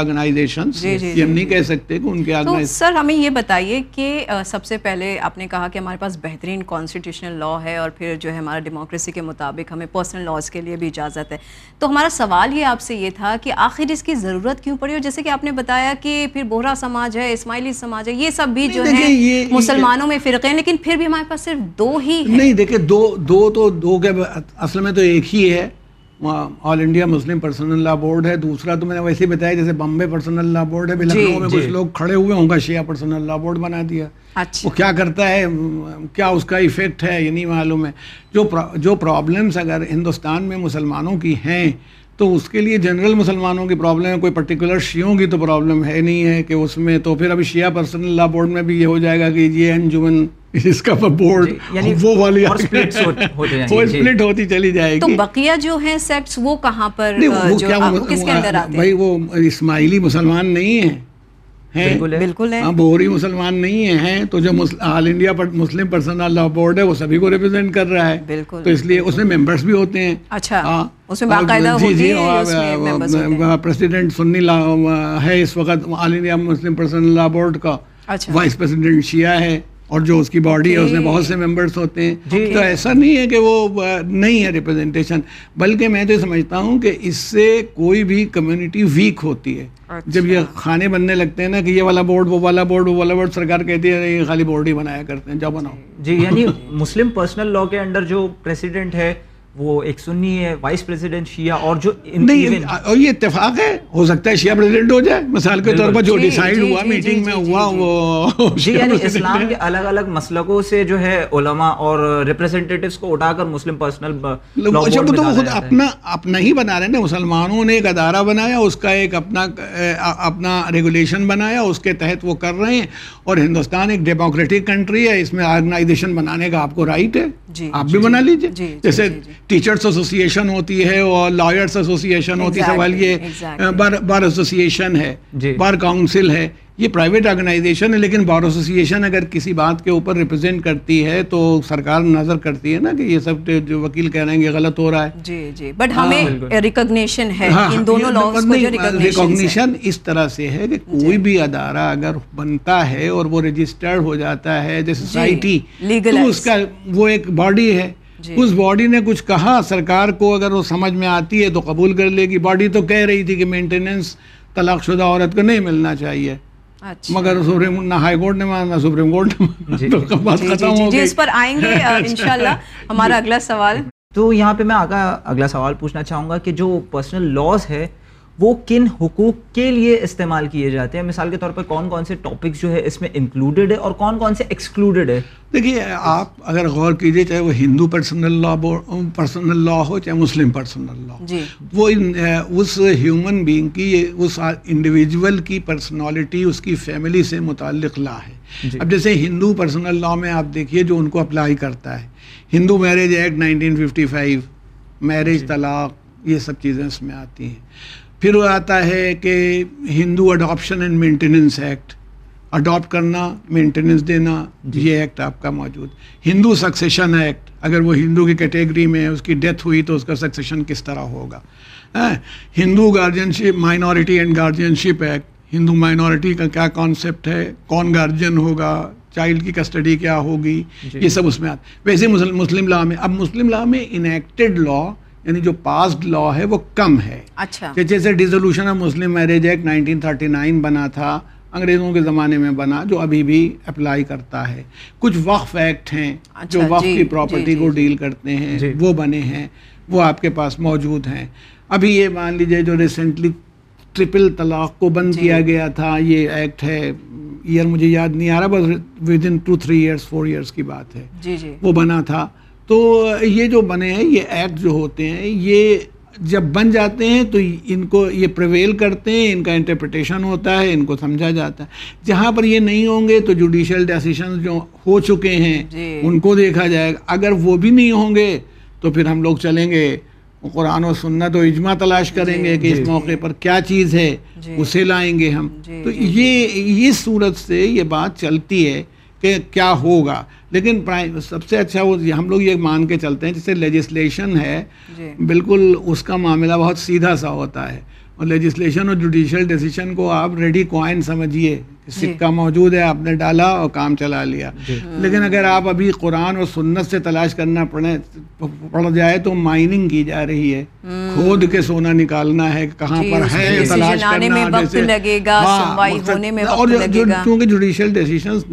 جی، ہم نہیں کہہ سکتے کہ ان کے سر ہمیں یہ بتائیے کہ سب سے پہلے آپ نے کہا کہ ہمارے پاس بہترین کانسٹیٹیوشنل لا ہے اور پھر جو ہے ہمارا ڈیموکریسی کے مطابق ہمیں پرسنل لاس کے لیے بھی اجازت ہے تو ہمارا سوال یہ آپ سے یہ تھا کہ آخر اس کی ضرورت کیوں پڑی اور جیسے کہ آپ نے بتایا کہ پھر بوہرا سماج ہے اسماعیل تحویلی سماج ہے یہ سب بھی جو ہیں مسلمانوں میں فرق ہیں لیکن پھر بھی ہمارے پاس صرف دو ہی ہیں نہیں دیکھیں دو دو تو دو کے اصل میں تو ایک ہی ہے all India Muslim personal law board ہے دوسرا تو میں نے ویسے بتایا جیسے بمبے پرسنل لا بورڈ ہے جی، میں جی۔ کچھ لوگ کھڑے ہوئے ہوں گا شیعہ پرسنل لا بورڈ بنا دیا اچھا۔ وہ کیا کرتا ہے کیا اس کا ایفیکٹ ہے یہ نہیں معلوم ہے جو جو پرابلمس اگر ہندوستان میں مسلمانوں کی ہیں تو اس کے لیے جنرل مسلمانوں کی پرابلم ہے کوئی پرٹیکولر شیعوں کی تو پرابلم ہے نہیں ہے کہ اس میں تو پھر ابھی شیعہ پرسنل لا بورڈ میں بھی یہ ہو جائے گا کہ یہ انجمن اس کا بورڈ جی، یعنی وہ والی اسپلٹ جی، جی۔ ہوتی چلی جائے گی بقیہ جو ہیں سیکٹس وہ کہاں پر بھائی وہ اسماعیلی مسلمان نہیں ہیں بالکل ہاں، بوری مسلمان نہیں ہیں تو جو all India Muslim personal law board ہے وہ سبھی کو ریپرزینٹ کر رہا ہے بالکل تو اس لیے اس میں ممبرس بھی ہوتے ہیں سنی لا ہے اس وقت all India Muslim personal law board کا وائس اچھا. شیعہ ہے اور جو اس کی باڈی ہے اس میں بہت سے ممبرس ہوتے ہیں جی. تو ایسا نہیں ہے کہ وہ نہیں ہے ریپرزینٹیشن بلکہ میں تو سمجھتا ہوں کہ اس سے کوئی بھی کمیونٹی ویک ہوتی ہے اچھا. جب یہ کھانے بننے لگتے ہیں نا کہ یہ والا بورڈ وہ والا بورڈ وہ والا بورڈ سرکار کہتی ہے یہ خالی بورڈ ہی بنایا کرتے ہیں جب بناؤ جی یعنی مسلم پرسنل لا کے انڈر جو پریسیڈنٹ ہے وہ ایک سنی ہے وائس پریزیڈنٹ شیعہ اور جو نہیں اور یہ اتفاق ہے ہو سکتا ہے شیعہ پریزیڈنٹ ہو جائے مثال کے طور پر جو ڈیسائیڈ جی، جی، ہوا میٹنگ جی، میں ہوا وہ جی یعنی اسلام کے الگ الگ مسلکوں سے جو ہے علماء اور ریپریزنٹیٹیوز کو اٹھا کر مسلم پرسنل جب اچھا، تو خود اپنا اپنا ہی بنا رہے ہیں مسلمانوں نے ایک ادارہ بنایا اس کا ایک اپنا اپنا ریگولیشن بنایا اس کے تحت وہ کر رہے ہیں اور ہندوستان ایک ڈیموکریٹک کنٹری ہے اس میں آرگنائزیشن بنانے کا آپ کو رائٹ ہے جی، آپ جی، بھی جی، بنا لیجئے جیسے ٹیچرز اسوسییشن ہوتی ہے اور لائرز اسوسییشن ہوتی ہے بار ہے بار کاؤنسل ہے یہ پرائیویٹ آرگنائزیشن ہے لیکن بار ایسوسیشن اگر کسی بات کے اوپر ریپرزینٹ کرتی ہے تو سرکار نظر کرتی ہے نا کہ یہ سب جو وکیل کہہ رہے ہیں یہ غلط ہو رہا ہے ریکگنیشن جی، جی، ہاں، ہاں، اس طرح سے ہے کہ جی۔ کوئی بھی ادارہ اگر بنتا ہے اور وہ رجسٹرڈ ہو جاتا ہے جیسے اس کا وہ ایک باڈی ہے اس باڈی نے کچھ کہا سرکار کو اگر وہ سمجھ میں آتی ہے تو قبول کر لے گی باڈی تو کہہ رہی تھی کہ مینٹیننس طلاق شدہ عورت کو نہیں ملنا چاہیے اچھا۔ مگر نہ ہائی کورٹ نے مانا نہ سپریم کورٹ نے جی۔ جی، جی، اس پر آئیں گے انشاءاللہ ہمارا اگلا سوال تو یہاں پہ میں آگا اگلا سوال پوچھنا چاہوں گا کہ جو پرسنل لاز ہے وہ کن حقوق کے لیے استعمال کیے جاتے ہیں مثال کے طور پر کون کون سے ٹاپکس جو ہے اس میں انکلوڈیڈ ہے اور کون کون سے ایکسکلوڈیڈ ہے دیکھیے آپ اگر غور کیجیے چاہے وہ ہندو پرسنل لا پرسنل لا ہو چاہے مسلم پرسنل لا جی۔ وہ اس ہیومن بینگ کی اس انڈیویجول کی پرسنالٹی اس کی فیملی سے متعلق لا ہے جی۔ اب جیسے ہندو پرسنل لا میں آپ دیکھیے جو ان کو اپلائی کرتا ہے Hindu marriage act nineteen fifty five marriage طلاق یہ سب چیزیں اس میں آتی ہیں پھر وہ آتا ہے کہ Hindu Adoption and Maintenance Act adopt کرنا مینٹیننس دینا جی۔ یہ ایکٹ آپ کا موجود ہندو سکسیشن ایکٹ اگر وہ ہندو کی کیٹیگری میں اس کی ڈیتھ ہوئی تو اس کا سکسیشن کس طرح ہوگا Hindu guardianship minority and guardianship act Hindu minority کا کیا کانسیپٹ ہے کون گارجین ہوگا چائلڈ کی کسٹڈی کیا ہوگی جی۔ یہ سب اس میں آتا ہے ویسے مسلم لا میں اب مسلم لا میں انیکٹڈ لاء یعنی جو پاسٹ لا ہے وہ کم ہے اچھا جیسے dissolution of Muslim marriage act nineteen thirty nine بنا تھا انگریزوں کے زمانے میں بنا جو ابھی بھی اپلائی کرتا ہے کچھ وقف ایکٹ ہیں اچھا، جو وقف جی، کی پراپرٹی جی، جی، کو ڈیل کرتے ہیں وہ بنے ہیں وہ آپ کے پاس موجود ہیں ابھی یہ مان لیجیے جو ریسنٹلی ٹرپل طلاق کو بند کیا گیا تھا یہ ایکٹ ہے ایئر مجھے یاد نہیں آ رہا بس within two three years four years کی بات ہے وہ بنا تھا تو یہ جو بنے ہیں یہ ایکٹ جو ہوتے ہیں یہ جب بن جاتے ہیں تو ان کو یہ پرویل کرتے ہیں ان کا انٹرپریٹیشن ہوتا ہے ان کو سمجھا جاتا ہے جہاں پر یہ نہیں ہوں گے تو جوڈیشل ڈیسیشن جو ہو چکے ہیں جی۔ ان کو دیکھا جائے گا اگر وہ بھی نہیں ہوں گے تو پھر ہم لوگ چلیں گے قرآن و سنت و اجماع تلاش کریں گے جی۔ کہ اس جی۔ موقع پر کیا چیز ہے اسے لائیں گے ہم تو یہ اس صورت سے یہ بات چلتی ہے کہ کیا ہوگا لیکن سب سے اچھا وہ ہم لوگ یہ مان کے چلتے ہیں جیسے لیجسلیشن ہے جی۔ بالکل اس کا معاملہ بہت سیدھا سا ہوتا ہے اور لیجسلیشن اور جوڈیشل ڈیسیشن کو آپ ریڈی کوائن سمجھیے سکہ موجود ہے آپ نے ڈالا اور کام چلا لیا جی۔ لیکن اگر آپ ابھی قرآن اور سنت سے تلاش کرنا پڑے پڑ جائے تو مائننگ کی جا رہی ہے کھود کے سونا نکالنا ہے کہاں جی، پر ہے جی، تلاش کرنا ہاں، جوڈیشل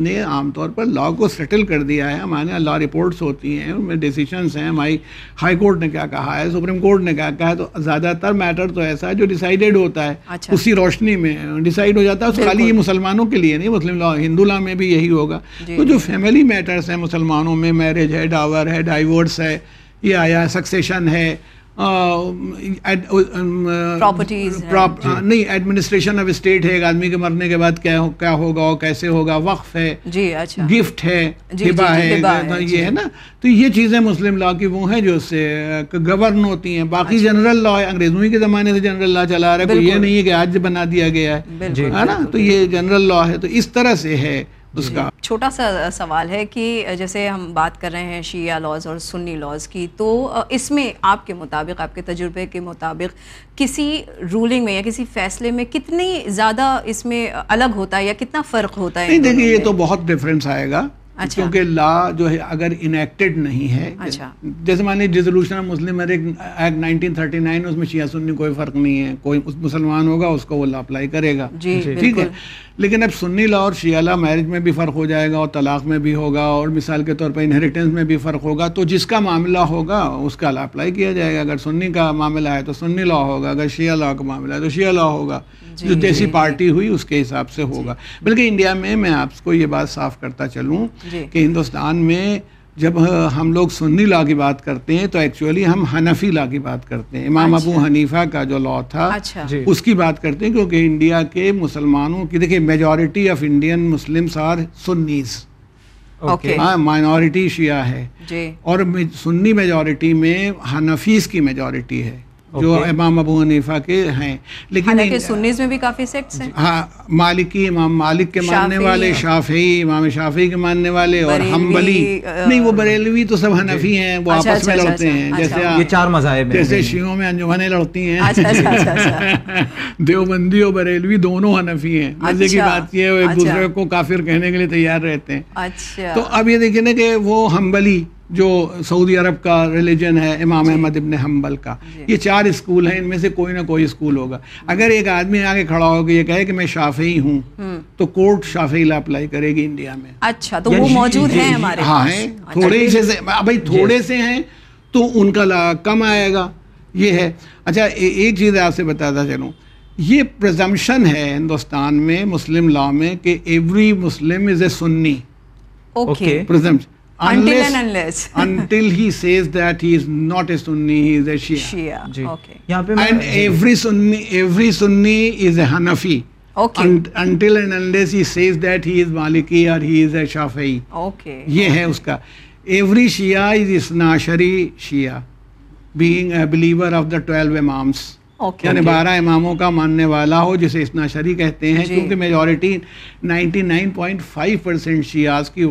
نے عام طور پر لا کو سیٹل کر دیا ہے ہمارے لا رپورٹس ہوتی ہیں ان میں ڈیسیشنس ہیں ہماری ہائی کورٹ نے کیا کہا ہے سپریم کورٹ نے کیا کہا ہے تو زیادہ تر میٹر تو ایسا ہے جو ڈیسائڈیڈ ہوتا ہے اچھا۔ اسی روشنی میں ڈیسائڈ ہو جاتا ہے خالی یہ مسلمانوں کے لیے نہیں مسلم ہندو لاؤ میں بھی یہی ہوگا تو جی، جو فیملی جی۔ میٹرز ہیں مسلمانوں میں ہے ڈاور ہے ڈائیورس ہے یہ آیا سکسیشن ہے نہیں ایڈمنسٹریشن آف اسٹیٹ ہے ایک آدمی کے مرنے کے بعد کیا ہوگا کیسے ہوگا وقف ہے گفٹ ہے یہ ہے نا تو یہ چیزیں مسلم لا کی وہ ہیں جو اس سے گورن ہوتی ہیں باقی جنرل لا ہے انگریزوں کے زمانے سے جنرل لا چلا رہا ہے یہ نہیں ہے کہ آج بنا دیا گیا ہے نا تو یہ جنرل لا ہے تو اس طرح سے ہے اس کا چھوٹا سا سوال ہے کہ جیسے ہم بات کر رہے ہیں شیعہ لاز اور سنی لاز کی تو اس میں آپ کے مطابق آپ کے تجربے کے مطابق کسی رولنگ میں یا کسی فیصلے میں کتنی زیادہ اس میں الگ ہوتا ہے یا کتنا فرق ہوتا ہے نہیں یہ تو بہت ڈفرینس آئے گا اچھا۔ کیونکہ لا جو ہے اگر انیکٹڈ نہیں ہے اچھا۔ جیسے resolution Muslim act nineteen thirty nine اس میں شیعہ سنی کوئی فرق نہیں ہے کوئی مسلمان ہوگا اس کو وہ لا اپلائی کرے گا جی، جی۔ ٹھیک ہے لیکن اب سنی لا اور شیعہ لا میرج میں بھی فرق ہو جائے گا اور طلاق میں بھی ہوگا اور مثال کے طور پر انہیریٹنس میں بھی فرق ہوگا تو جس کا معاملہ ہوگا اس کا لا اپلائی کیا جائے گا اگر سنی کا معاملہ ہے تو سنی لا ہوگا اگر شیعہ لا کا معاملہ ہے تو شیعہ لا ہوگا جی، جو جیسی پارٹی ہوئی اس کے حساب سے ہوگا بلکہ انڈیا میں میں آپ کو یہ بات صاف کرتا چلوں جی۔ کہ ہندوستان میں جب ہم لوگ سنی لا کی بات کرتے ہیں تو ایکچولی ہم حنفی لا کی بات کرتے ہیں امام اچھا۔ ابو حنیفہ کا جو لا تھا اچھا۔ جی۔ اس کی بات کرتے ہیں کیونکہ انڈیا کے مسلمانوں کی دیکھیں majority of Indian Muslims are Sunnis minority شیعہ ہے جی۔ اور سنی میجورٹی میں حنفیز کی میجورٹی ہے جو امام ابو حنیفہ کے ہیں لیکن سنیز میں بھی کافی سیکٹس ہیں ہاں مالکی امام مالک کے ماننے والے شافعی امام شافعی کے ماننے والے اور حنبلی نہیں وہ بریلوی تو سب حنفی جی۔ ہیں وہ آپس اچھا، میں اچھا، لڑتے اچھا، ہیں جیسے یہ چار مذاہب جیسے شیعوں میں انجمنیں لڑتی ہیں دیوبندی اور بریلوی دونوں حنفی ہیں مزے کی بات یہ ہے ایک دوسرے کو کافر کہنے کے لیے تیار رہتے ہیں تو اب یہ دیکھیں نا کہ وہ حنبلی جو سعودی عرب کا ریلیجن ہے امام جی۔ احمد ابن حنبل کا جی۔ یہ چار اسکول ہیں ان میں سے کوئی نہ کوئی اسکول ہوگا اگر ایک آدمی آگے کھڑا ہوگا یہ کہے کہ میں شافعی ہوں تو کورٹ شافعی لا اپلائی کرے گی انڈیا میں اچھا تو وہ جی، موجود ہیں ہمارے ہاں تھوڑے اچھا۔ سے ہاں، بھائی تھوڑے سے ہیں تو ان کا کم آئے گا یہ ہے اچھا ایک چیز آپ سے بتاتا چلوں یہ پرزمشن ہے ہندوستان میں مسلم لا میں کہ every Muslim is a Sunni okay until until hate he every Sunni is a Hanafi until and has that he Maliki اور ہی یہ اس کا ایوری شی از از ناشری شی bag a believer of the twelve imams یعنی بارہ اماموں کا ماننے والا ہو جسے اسنا شری کہتے ہیں کیونکہ majority ninety point five percent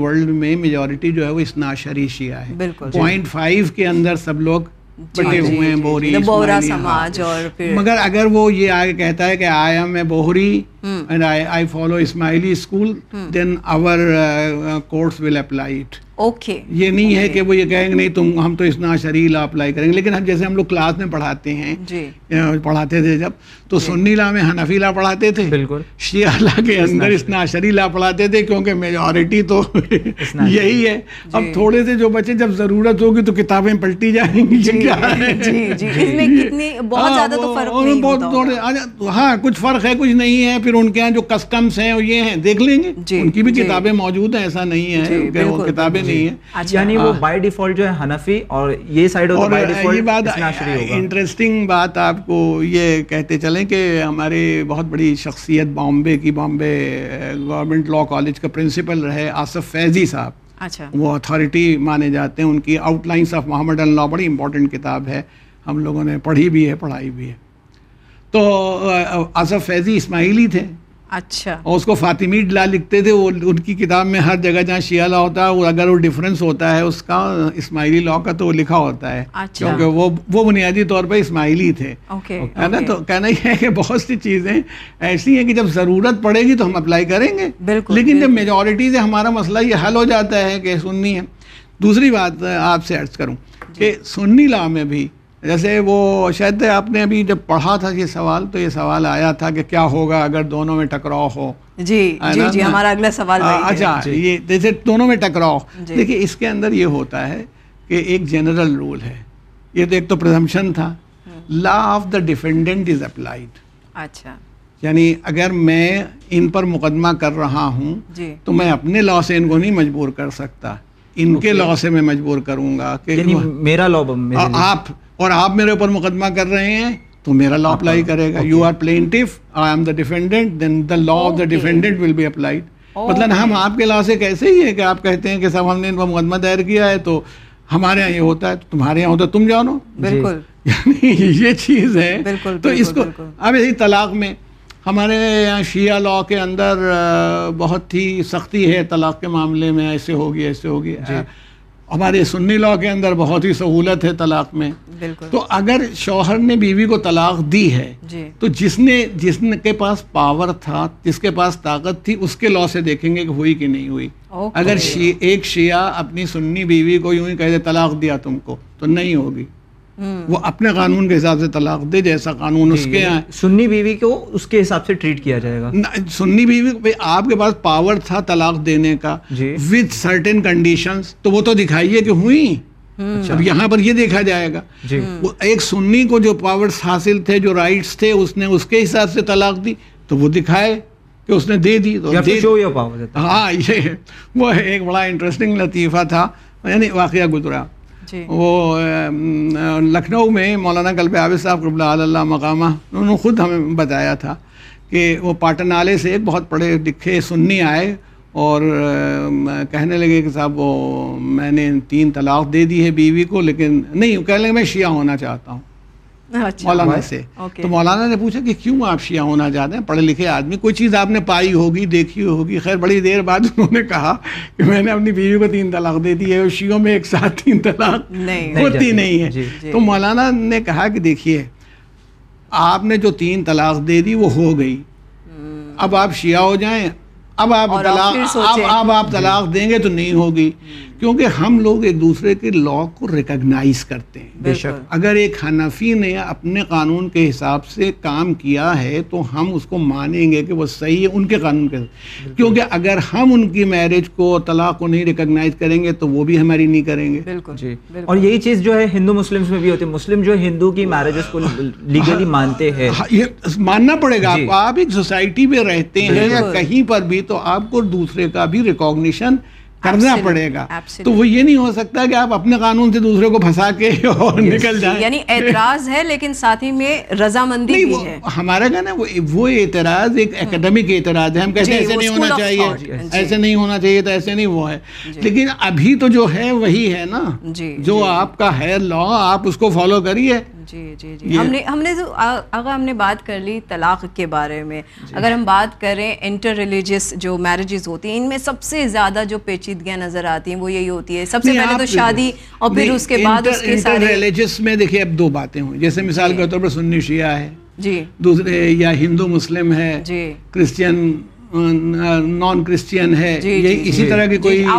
world میں میجورٹی جو ہے وہ اسنا شری شیعہ ہے جی. پوائنٹ فائیو کے اندر سب لوگ جی، بٹے جی، ہوئے ہیں بوری بورا سماج اور مگر اگر وہ یہ آگے کہتا ہے کہ I am a Bohri and I follow Ismaili school then course will apply it okay یہ نہیں ہے کہ وہ یہ کہیں گے نہیں تم ہم تو اسنا لا اپلائی کریں گے لیکن ہم جیسے ہم لوگ کلاس میں پڑھاتے ہیں جی۔ پڑھاتے تھے جب تو جی۔ سنی لا میں حنفی لا پڑھاتے تھے شیعہ لا کے اندر اسنا لا پڑھاتے تھے کیونکہ میجورٹی تو یہی ہے اب جی۔ تھوڑے سے جو بچے جب ضرورت ہوگی تو کتابیں پلٹی جائیں گی ہاں کچھ فرق ہے کچھ نہیں ہے پھر ان کے یہاں جو کسٹمس ہیں وہ یہ ہیں دیکھ لیں گے ان کی بھی کتابیں موجود ہیں ایسا نہیں ہے کہ وہ کتابیں نہیں جی۔ اچھا۔ یعنی ہاں۔ ہے ہے بائی ڈیفالٹ جو اور یہ یہ بات انٹرسٹنگ ہمارے بہت بڑی شخصیت بامبے کی بامبے گورنمنٹ لا کالج کا پرنسپل رہے آصف فیضی صاحب اچھا۔ وہ اتھارٹی مانے جاتے ہیں ان کی آؤٹ لائنس آف محمد اللہ بڑی امپورٹنٹ کتاب ہے ہم لوگوں نے پڑھی بھی ہے پڑھائی بھی ہے تو آصف فیضی اسماعیلی تھے اچھا اور اس کو فاطمی ڈلا لکھتے تھے وہ ان کی کتاب میں ہر جگہ جہاں شیعہ لا ہوتا ہے وہ اگر وہ ڈفرینس ہوتا ہے اس کا اسماعیلی لا کا تو وہ لکھا ہوتا ہے اچھا کیونکہ وہ وہ بنیادی طور پہ اسماعیلی تھے ہے نا تو کہنا یہ ہے کہ بہت سی چیزیں ایسی ہیں کہ جب ضرورت پڑے گی تو ہم اپلائی کریں گے بالکل لیکن جب میجورٹی سے ہمارا مسئلہ یہ حل ہو جاتا ہے کہ سننی ہے دوسری بات آپ سے عرض کروں جی۔ کہ سنی لا میں بھی جیسے وہ شاید آپ نے ابھی جب پڑھا تھا یہ سوال تو یہ سوال آیا تھا کہ کیا ہوگا اگر دونوں میں ٹکراؤ ہو جی جی جی ہمارا اگلا سوال ہاں، اچھا جی۔ یہ جیسے دونوں میں ٹکراؤ جی۔ دیکھیے اس کے اندر یہ ہوتا ہے کہ ایک جنرل رول ہے یہ تو ایک تو پرزمشن تھا law of the defendant is applied اچھا یعنی اگر میں ان پر مقدمہ کر رہا ہوں جی۔ تو میں اپنے لا سے ان کو نہیں مجبور کر سکتا ان کے لا سے میں مجبور کروں گا کہ یعنی میرا لا آپ اور آپ میرے اوپر مقدمہ کر رہے ہیں تو میرا لا اپلائی کرے گا you are I am the the the defendant defendant then law of will be applied مطلب ہم آپ کے لا سے کیسے ہی ہے کہ آپ کہتے ہیں کہ ہم نے ان مقدمہ دائر کیا ہے تو ہمارے یہاں یہ ہوتا ہے تو تمہارے یہاں ہوتا ہے تم جانو بالکل یعنی یہ چیز ہے تو اس کو اب اسی طلاق میں ہمارے یہاں شیعہ لا کے اندر بہت ہی سختی ہے طلاق کے معاملے میں ایسے ہوگی ایسے ہوگی جی۔ ہمارے سنی لاء کے اندر بہت ہی سہولت ہے طلاق میں تو اگر شوہر نے بیوی کو طلاق دی ہے جی۔ تو جس نے جس کے پاس پاور تھا جس کے پاس طاقت تھی اس کے لاء سے دیکھیں گے کہ ہوئی کہ نہیں ہوئی اگر ایک شیعہ اپنی سنی بیوی کو یوں ہی کہہ دے طلاق دیا تم کو تو نہیں ہوگی وہ اپنے قانون کے حساب سے طلاق دے جیسا قانون اس جی، کے یعنی سنی بیوی کو اس کے حساب سے ٹریٹ کیا جائے گا سنی بیوی آپ کے پاس پاور تھا طلاق دینے کا وتھ سرٹن کنڈیشنز تو وہ تو دکھائیے کہ ہوئی اب یہاں پر یہ دیکھا جائے گا جی۔ ایک سنی کو جو پاورز حاصل تھے جو رائٹس تھے اس نے اس کے حساب سے طلاق دی تو وہ دکھائے کہ اس نے دے دی تو ہاں یہ ایک بڑا انٹرسٹنگ لطیفہ تھا یعنی واقعہ گزرا جی۔ وہ لکھنؤ میں مولانا کلب عابد صاحب قبل اللہ مقامہ انہوں نے خود ہمیں بتایا تھا کہ وہ پاٹن آلے سے بہت پڑھے لکھے سننی آئے اور کہنے لگے کہ صاحب وہ میں نے تین طلاق دے دی ہے بیوی کو لیکن نہیں کہنے لگے میں شیعہ ہونا چاہتا ہوں اچھا. مولانا سے تو مولانا نے پوچھا کہ کیوں آپ شیعہ ہونا چاہتے ہیں پڑھے لکھے آدمی کوئی چیز آپ نے پائی ہوگی دیکھی ہوگی خیر بڑی دیر بعد انہوں نے کہا کہ میں نے اپنی بیوی کو تین طلاق دے دی ہے شیعوں میں ایک ساتھ تین طلاق ہوتی نہیں ہے جی. جی. تو مولانا نے کہا کہ دیکھیے آپ نے جو تین طلاق دے دی وہ ہو گئی اب آپ شیعہ ہو جائیں اب آپ طلاق اب اب آپ طلاق جی۔ دیں گے تو نہیں ہوگی کیونکہ ہم لوگ ایک دوسرے کے لا کو ریکگنائز کرتے ہیں بے شک اگر ایک حنفی نے اپنے قانون کے حساب سے کام کیا ہے تو ہم اس کو مانیں گے کہ وہ صحیح ہے ان کے قانون کے کیونکہ اگر ہم ان کی میرج کو طلاق کو نہیں ریکگنائز کریں گے تو وہ بھی ہماری نہیں کریں گے بالکل جی اور یہی چیز جو ہے ہندو مسلم ہوتی ہے مسلم جو ہندو کی میرجز کو لیگلی ہاں۔ مانتے ہیں ہاں، ماننا پڑے گا آپ جی۔ کو آپ ایک سوسائٹی میں رہتے ہیں یا کہیں پر بھی تو آپ کو دوسرے کا بھی ریکاگنیشن کرنا پڑے گا تو وہ یہ نہیں ہو سکتا کہ آپ اپنے قانون سے دوسرے کو پھنسا کے اور نکل جائیں یعنی اعتراض ہے لیکن ساتھ ہی میں رضامندی بھی ہے ہمارا کہنا ہے وہ اعتراض ایک اکیڈمک اعتراض ہے ہم کہتے ہیں جی، ایسے نہیں ہونا چاہیے جی۔ ایسے نہیں ہونا چاہیے تو ایسے نہیں وہ ہے جی۔ لیکن ابھی تو جو ہے وہی ہے نا جو آپ کا ہے لا آپ اس کو فالو کریے جی جی جی ہم نے ہم نے نے اگر ہم بات کر لی طلاق کے بارے میں جی۔ اگر ہم بات کریں انٹر ریلیجیس جو میرجز ہوتی ہیں ان میں سب سے زیادہ جو پیچیدگیاں نظر آتی ہیں وہ یہی ہوتی ہے سب سے پہلے تو شادی اور پھر اس کے بعد ریلیجیس میں دیکھیے اب دو باتیں ہوں جیسے مثال جی۔ کے طور پر سنی شیعہ ہے جی دوسرے یا ہندو مسلم ہے جی کرسچن نان کرسچین ہے جی، یہ جی، اسی جی۔ طرح کی کوئی ہاں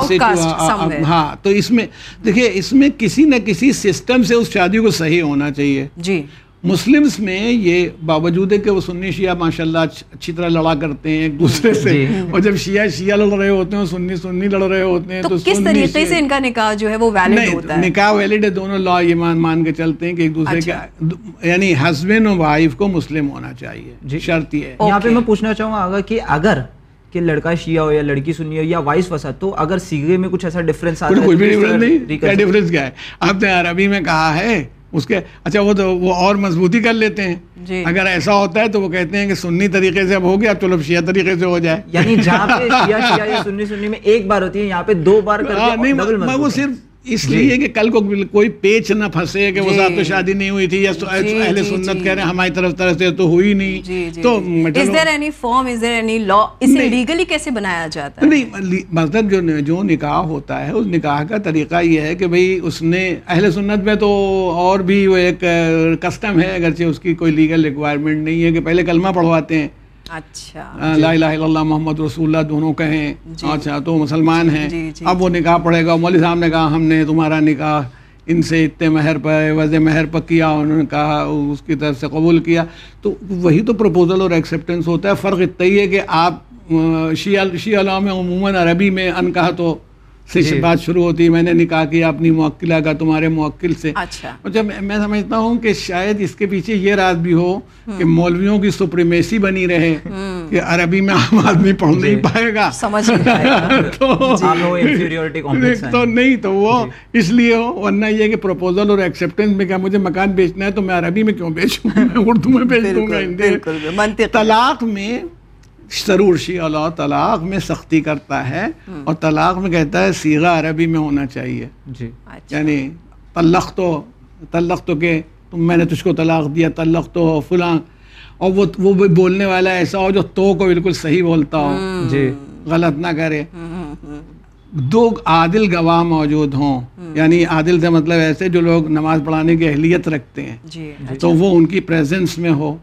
تو اس میں دیکھیے اس میں کسی نہ کسی سسٹم سے اس شادی کو صحیح ہونا چاہیے جی میں یہ باوجود ہے کہ وہ سنی شیعہ ماشاءاللہ اچھی طرح لڑا کرتے ہیں ایک دوسرے سے جی۔ اور جب شیعہ شیعہ لڑ رہے ہوتے ہیں سنی سنی لڑ رہے ہوتے ہیں تو کس طریقے سے ان کا نکاح جو ہے وہ ہوتا ہے نکاح ہے دونوں لا یہ مان کے چلتے ہیں کہ ایک دوسرے کے اچھا۔ یعنی ہسبینڈ اور وائف کو مسلم ہونا چاہیے جی۔ شرط یہ ہے یہاں پہ میں پوچھنا چاہوں گا کہ اگر کہ لڑکا شیعہ ہو یا لڑکی سنی ہو یا وائس وسا تو اگر سیگے میں کچھ ایسا ڈیفرنس نہیں کیا ڈفرینس کیا ہے آپ نے عربی میں کہا ہے اس کے اچھا وہ تو وہ اور مضبوطی کر لیتے ہیں جی۔ اگر ایسا ہوتا ہے تو وہ کہتے ہیں کہ سنی طریقے سے اب ہو گیا اب چلو شیعہ طریقے سے ہو جائے یعنی جہاں پہ شیعہ شیعہ سنی سنی میں ایک بار ہوتی ہے یہاں پہ دو بار نہیں وہ صرف اس جی۔ لیے کہ کل کو کوئی پیچ نہ پھنسے کہ وہ صاحب تو شادی نہیں ہوئی تھی جی، اہل جی، سنت کہہ رہے ہیں ہماری طرف طرف سے تو ہوئی نہیں تو اسے کیسے بنایا جاتا ہے نہیں مطلب جو نکاح ہوتا ہے اس نکاح کا طریقہ یہ ہے کہ بھئی اس نے اہل سنت میں تو اور بھی وہ ایک کسٹم ہے اگرچہ اس کی کوئی لیگل ریکوائرمنٹ نہیں ہے کہ پہلے کلمہ پڑھواتے ہیں اچھا ہاں، لا اللہ محمد رسول اللہ دونوں کہیں جی۔ اچھا تو مسلمان ہیں جی، جی، اب وہ نکاح پڑھے گا مول صاحب نے کہا ہم نے تمہارا نکاح ان سے اتنے مہر پہ وز مہر پہ کیا انہوں نے کہا اس کی طرف سے قبول کیا تو وہی تو پرپوزل اور ایکسیپٹنس ہوتا ہے فرق اتنا ہی ہے کہ آپ شیعہ شیعہ علام عموماً عربی میں ان کہا تو سے جی۔ بات شروع ہوتی ہے میں نے نکاح کیا اپنی موکلہ کا تمہارے موکل سے اچھا میں سمجھتا ہوں کہ شاید اس کے پیچھے یہ راز بھی ہو کہ مولویوں کی سپریمیسی بنی رہے کہ عربی میں عام آدمی پڑھ نہیں جی۔ پائے گا تو نہیں تو وہ جی۔ اس لیے ہو ورنہ یہ کہ پروپوزل اور ایکسیپٹینس میں کیا مجھے مکان بیچنا ہے تو میں عربی میں کیوں بیچوں میں اردو میں بیچ دوں گا طلاق میں سرور شی اللہ طلاق میں سختی کرتا ہے اور طلاق میں کہتا ہے سیغہ عربی میں ہونا چاہیے جی۔ اچھا۔ یعنی تلخ تو تلخ تو کہ میں نے تجھ کو طلاق دیا تلخ تو فلاں اور وہ وہ بولنے والا ایسا ہو جو تو کو بالکل صحیح بولتا ہو جی غلط نہ کرے دو عادل گواہ موجود ہوں یعنی عادل سے مطلب ایسے جو لوگ نماز پڑھانے کی اہلیت رکھتے ہیں جی، تو اچھا۔ وہ ان کی پریزنس میں ہو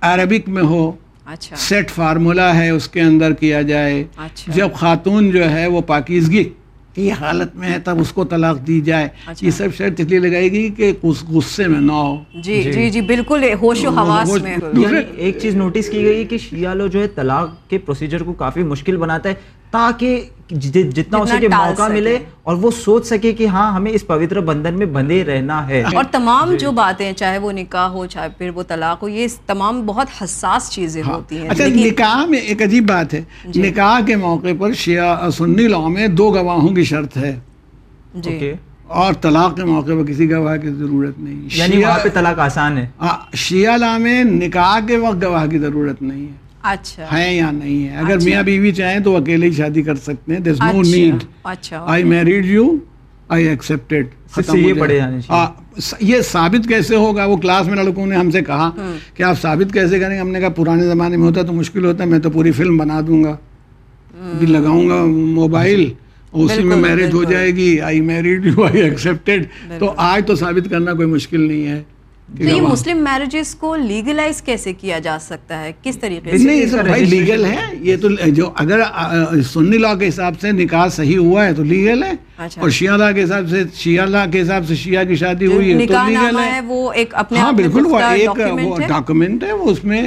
عربک جی۔ میں ہو اچھا۔ سیٹ فارمولا ہے اس کے اندر کیا جائے اچھا۔ جب خاتون جو ہے وہ پاکیزگی کی حالت میں ہے تب اس کو طلاق دی جائے اچھا۔ یہ سب شرط اس لیے لگائے گی کہ غصے میں نہ ہو جی جی جی, جی، بالکل ہوش و حواس میں یعنی ایک چیز نوٹس کی گئی کہ شیعہ جو ہے طلاق کے پروسیجر کو کافی مشکل بناتا ہے تاکہ جتنا اسے کے موقع ملے اور وہ سوچ سکے کہ ہاں ہمیں اس پوتر بندھن میں بندے رہنا ہے اور جی۔ تمام جی۔ جو باتیں چاہے وہ نکاح ہو چاہے پھر وہ طلاق ہو یہ تمام بہت حساس چیزیں ہاں۔ ہوتی ہیں اچھا نکاح میں ایک عجیب بات ہے جی۔ نکاح کے موقع پر شیعہ سنی لاؤ میں دو گواہوں کی شرط ہے جی اور طلاق کے موقع پر کسی گواہ کی ضرورت نہیں یعنی وہاں پہ طلاق آسان ہے ہاں، شیعہ لا میں نکاح کے وقت گواہ کی ضرورت نہیں ہے اچھا ہیں یا نہیں ہیں اگر اچھا۔ میاں بیوی چاہیں تو اکیلے ہی شادی کر سکتے ہیں there no need I married you I accepted یہ ثابت کیسے ہوگا وہ کلاس میں لڑکوں نے ہم سے کہا کہ آپ ثابت کیسے کریں گے ہم نے کہا پرانے زمانے میں ہوتا تو مشکل ہوتا میں تو پوری فلم بنا دوں گا لگاؤں گا موبائل اسی میں میرج ہو جائے گی I married you I accepted تو آج تو ثابت کرنا کوئی مشکل نہیں ہے تو یہ مسلم میریجز کو لیگلائز کیسے کیا جا سکتا ہے کس طریقے سے بھائی لیگل ہے یہ تو جو اگر سنی لا کے حساب سے نکاح صحیح ہوا ہے تو لیگل ہے اچھا۔ اور شیعہ اللہ کے حساب سے شیعہ اللہ کے حساب سے شیعہ کی شادی ہوئی ہے ہے تو ہاں وہ ایک بالکل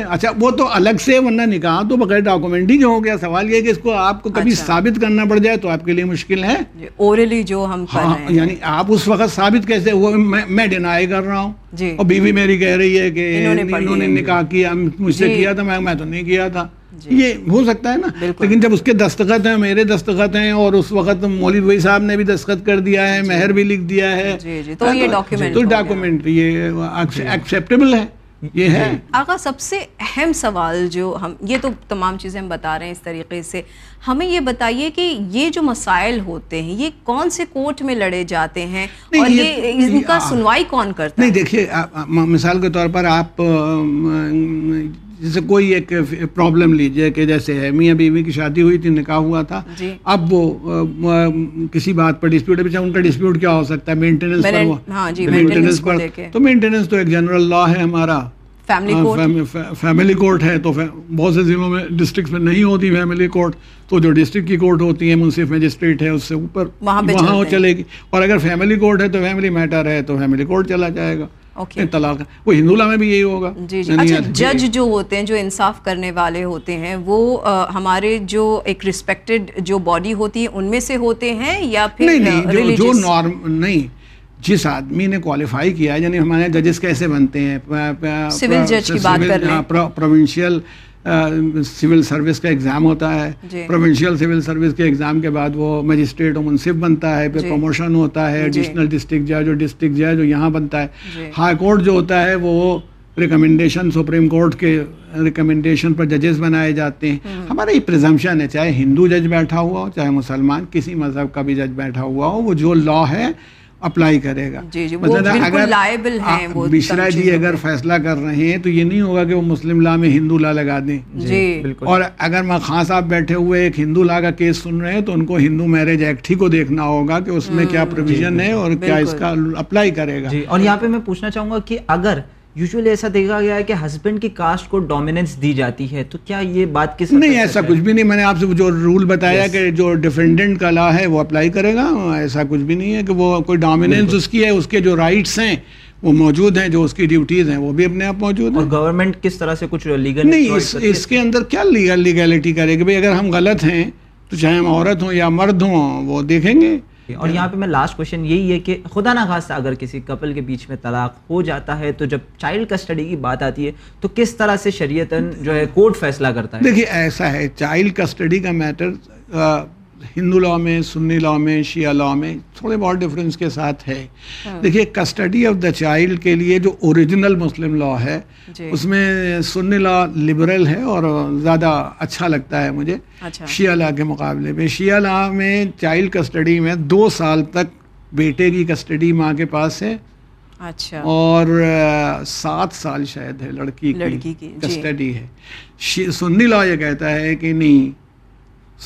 اچھا وہ تو الگ سے ورنہ نکاح تو بغیر ڈاکومنٹ ہی جو ہو گیا سوال یہ کہ اس کو آپ کو کبھی اچھا۔ ثابت کرنا پڑ جائے تو آپ کے لیے مشکل ہے اورلی جی، جو ہم ہاں یعنی آپ اس وقت ثابت کیسے ہوئے میں ڈینائی کر رہا ہوں جی۔ اور بیوی میری کہہ رہی ہے کہ انہوں نے نکاح کیا مجھ سے جی۔ کیا تھا میں تو نہیں کیا تھا جی۔ یہ ہو سکتا ہے نا لیکن جب اس کے دستخط ہیں میرے دستخط ہیں اور اس وقت مولید بھائی صاحب نے بھی دستخط کر دیا ہے جی۔ مہر بھی لکھ دیا ہے جی، تو یہ ڈاکیومنٹ تو ڈاکیومنٹ یہ ایکسیپٹیبل ہے یہ ہے آقا سب سے اہم سوال جو ہم یہ تو تمام چیزیں ہم بتا رہے ہیں اس طریقے سے ہمیں یہ بتائیے کہ یہ جو مسائل ہوتے ہیں یہ کون سے کورٹ میں لڑے جاتے ہیں اور یہ ان کا سنوائی کون کرتا ہے نہیں دیکھیے مثال کے طور پر آپ جیسے کوئی ایک پرابلم لیجئے کہ جیسے میاں بیوی کی شادی ہوئی تھی نکاح ہوا تھا جی۔ اب وہ کسی بات پر ڈسپیوٹ ہے ان کا ڈسپیوٹ کیا ہو سکتا ہے مینٹیننس مینٹیننس پر ہاں جی، پر تو مینٹیننس تو ایک جنرل لا ہے ہمارا فیملی کورٹ ہاں، ہے تو بہت سے ضلعوں میں ڈسٹرکٹ میں نہیں ہوتی فیملی کورٹ تو جو ڈسٹرکٹ کی کورٹ ہوتی ہے منصف مجسٹریٹ ہے اس سے اوپر وہاں چلے گی اور اگر فیملی کورٹ ہے تو فیملی میٹر ہے تو فیملی کورٹ چلا جائے گا okay. طلاق وہ ہندولا میں بھی یہی ہوگا جی جی یعنی اچھا یعنی جج جو ہوتے ہیں جو انصاف کرنے والے ہوتے ہیں وہ ہمارے جو ایک ریسپیکٹڈ جو باڈی ہوتی ہے ان میں سے ہوتے ہیں یا پھر نہیں نہیں جو, نارم نہیں جس آدمی نے کوالیفائی کیا ہے یعنی ہمارے ججز کیسے بنتے ہیں سول جج کی بات کر رہے ہیں پروونشیل ہاں، سول سروس کا ایگزام ہوتا ہے جی۔ پروونشیل سول سروس کے ایگزام کے بعد وہ مجسٹریٹ اور منصف بنتا ہے پھر جی۔ پروموشن ہوتا ہے جی۔ ایڈیشنل ڈسٹرکٹ جج اور ڈسٹرکٹ جج جو یہاں بنتا ہے ہائی کورٹ جو ہوتا ہے وہ ریکمنڈیشن سپریم کورٹ کے ریکمنڈیشن پر ججز بنائے جاتے ہیں ہمارا یہ پرزمشن ہے چاہے ہندو جج بیٹھا ہوا ہو چاہے مسلمان کسی مذہب کا بھی جج بیٹھا ہوا ہو وہ جو لا ہے اپلائی کرے گا جی, جی، اگر جی فیصلہ کر رہے ہیں تو یہ نہیں ہوگا کہ وہ مسلم لا میں ہندو لا لگا دیں جی, جی، اور اگر میں خاص آپ بیٹھے ہوئے ایک ہندو لا کا کیس سن رہے ہیں تو ان کو ہندو میرج ایکٹ ہی کو دیکھنا ہوگا کہ اس میں کیا پروویژن ہے اور کیا اس کا اپلائی کرے گا اور یہاں پہ میں پوچھنا چاہوں گا کہ اگر یوزلی ایسا دیکھا گیا ہے کہ ہسبینڈ کی کاسٹ کو ڈومیننس دی جاتی ہے تو کیا یہ بات کس نہیں ایسا کچھ بھی نہیں میں نے آپ سے جو رول بتایا کہ جو ڈیفینڈنٹ کا لا ہے وہ اپلائی کرے گا ایسا کچھ بھی نہیں ہے کہ وہ کوئی ڈومیننس اس کی ہے اس کے جو رائٹس ہیں وہ موجود ہیں جو اس کی ڈیوٹیز ہیں وہ بھی اپنے آپ موجود ہیں گورنمنٹ کس طرح سے کچھ لیگل نہیں اس کے اندر کیا لیگل لیگیلٹی کرے گی بھائی اگر ہم غلط ہیں تو چاہے ہم عورت ہوں یا مرد ہوں وہ دیکھیں گے اور یہاں پہ میں لاسٹ کوشچن یہی ہے کہ خدا نا خاصا اگر کسی کپل کے بیچ میں طلاق ہو جاتا ہے تو جب چائلڈ کسٹڈی کی بات آتی ہے تو کس طرح سے جو ہے کورٹ فیصلہ کرتا ہے دیکھیے ایسا ہے چائلڈ کسٹڈی کا میٹر ہندو لاء میں سنی لاء میں شیعہ لاء میں تھوڑے بہت ڈفرینس کے ساتھ ہے ہاں۔ دیکھیے کسٹڈی آف دا چائلڈ کے لیے جو اوریجنل مسلم لاء ہے جی۔ اس میں سنی لاء لبرل ہے اور زیادہ اچھا لگتا ہے مجھے اچھا۔ شیعہ لاء کے مقابلے میں شیعہ لاء میں چائلڈ کسٹڈی میں دو سال تک بیٹے کی کسٹڈی ماں کے پاس ہے اچھا اور سات سال شاید ہے لڑکی کی کسٹڈی جی۔ ہے سنی لا یہ کہتا ہے کہ نہیں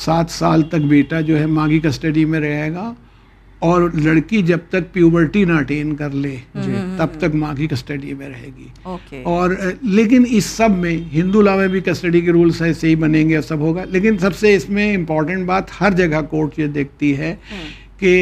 سات سال تک بیٹا جو ہے ماں کی کسٹڈی میں رہے گا اور لڑکی جب تک پیوبرٹی نہ اٹین کر لے جی، تب تک ماں کی کسٹڈی میں رہے گی اور لیکن اس سب میں ہندو بھی کسٹڈی کے رولس ہے صحیح بنیں گے اور سب ہوگا لیکن سب سے اس میں امپورٹنٹ بات ہر جگہ کورٹ یہ دیکھتی ہے کہ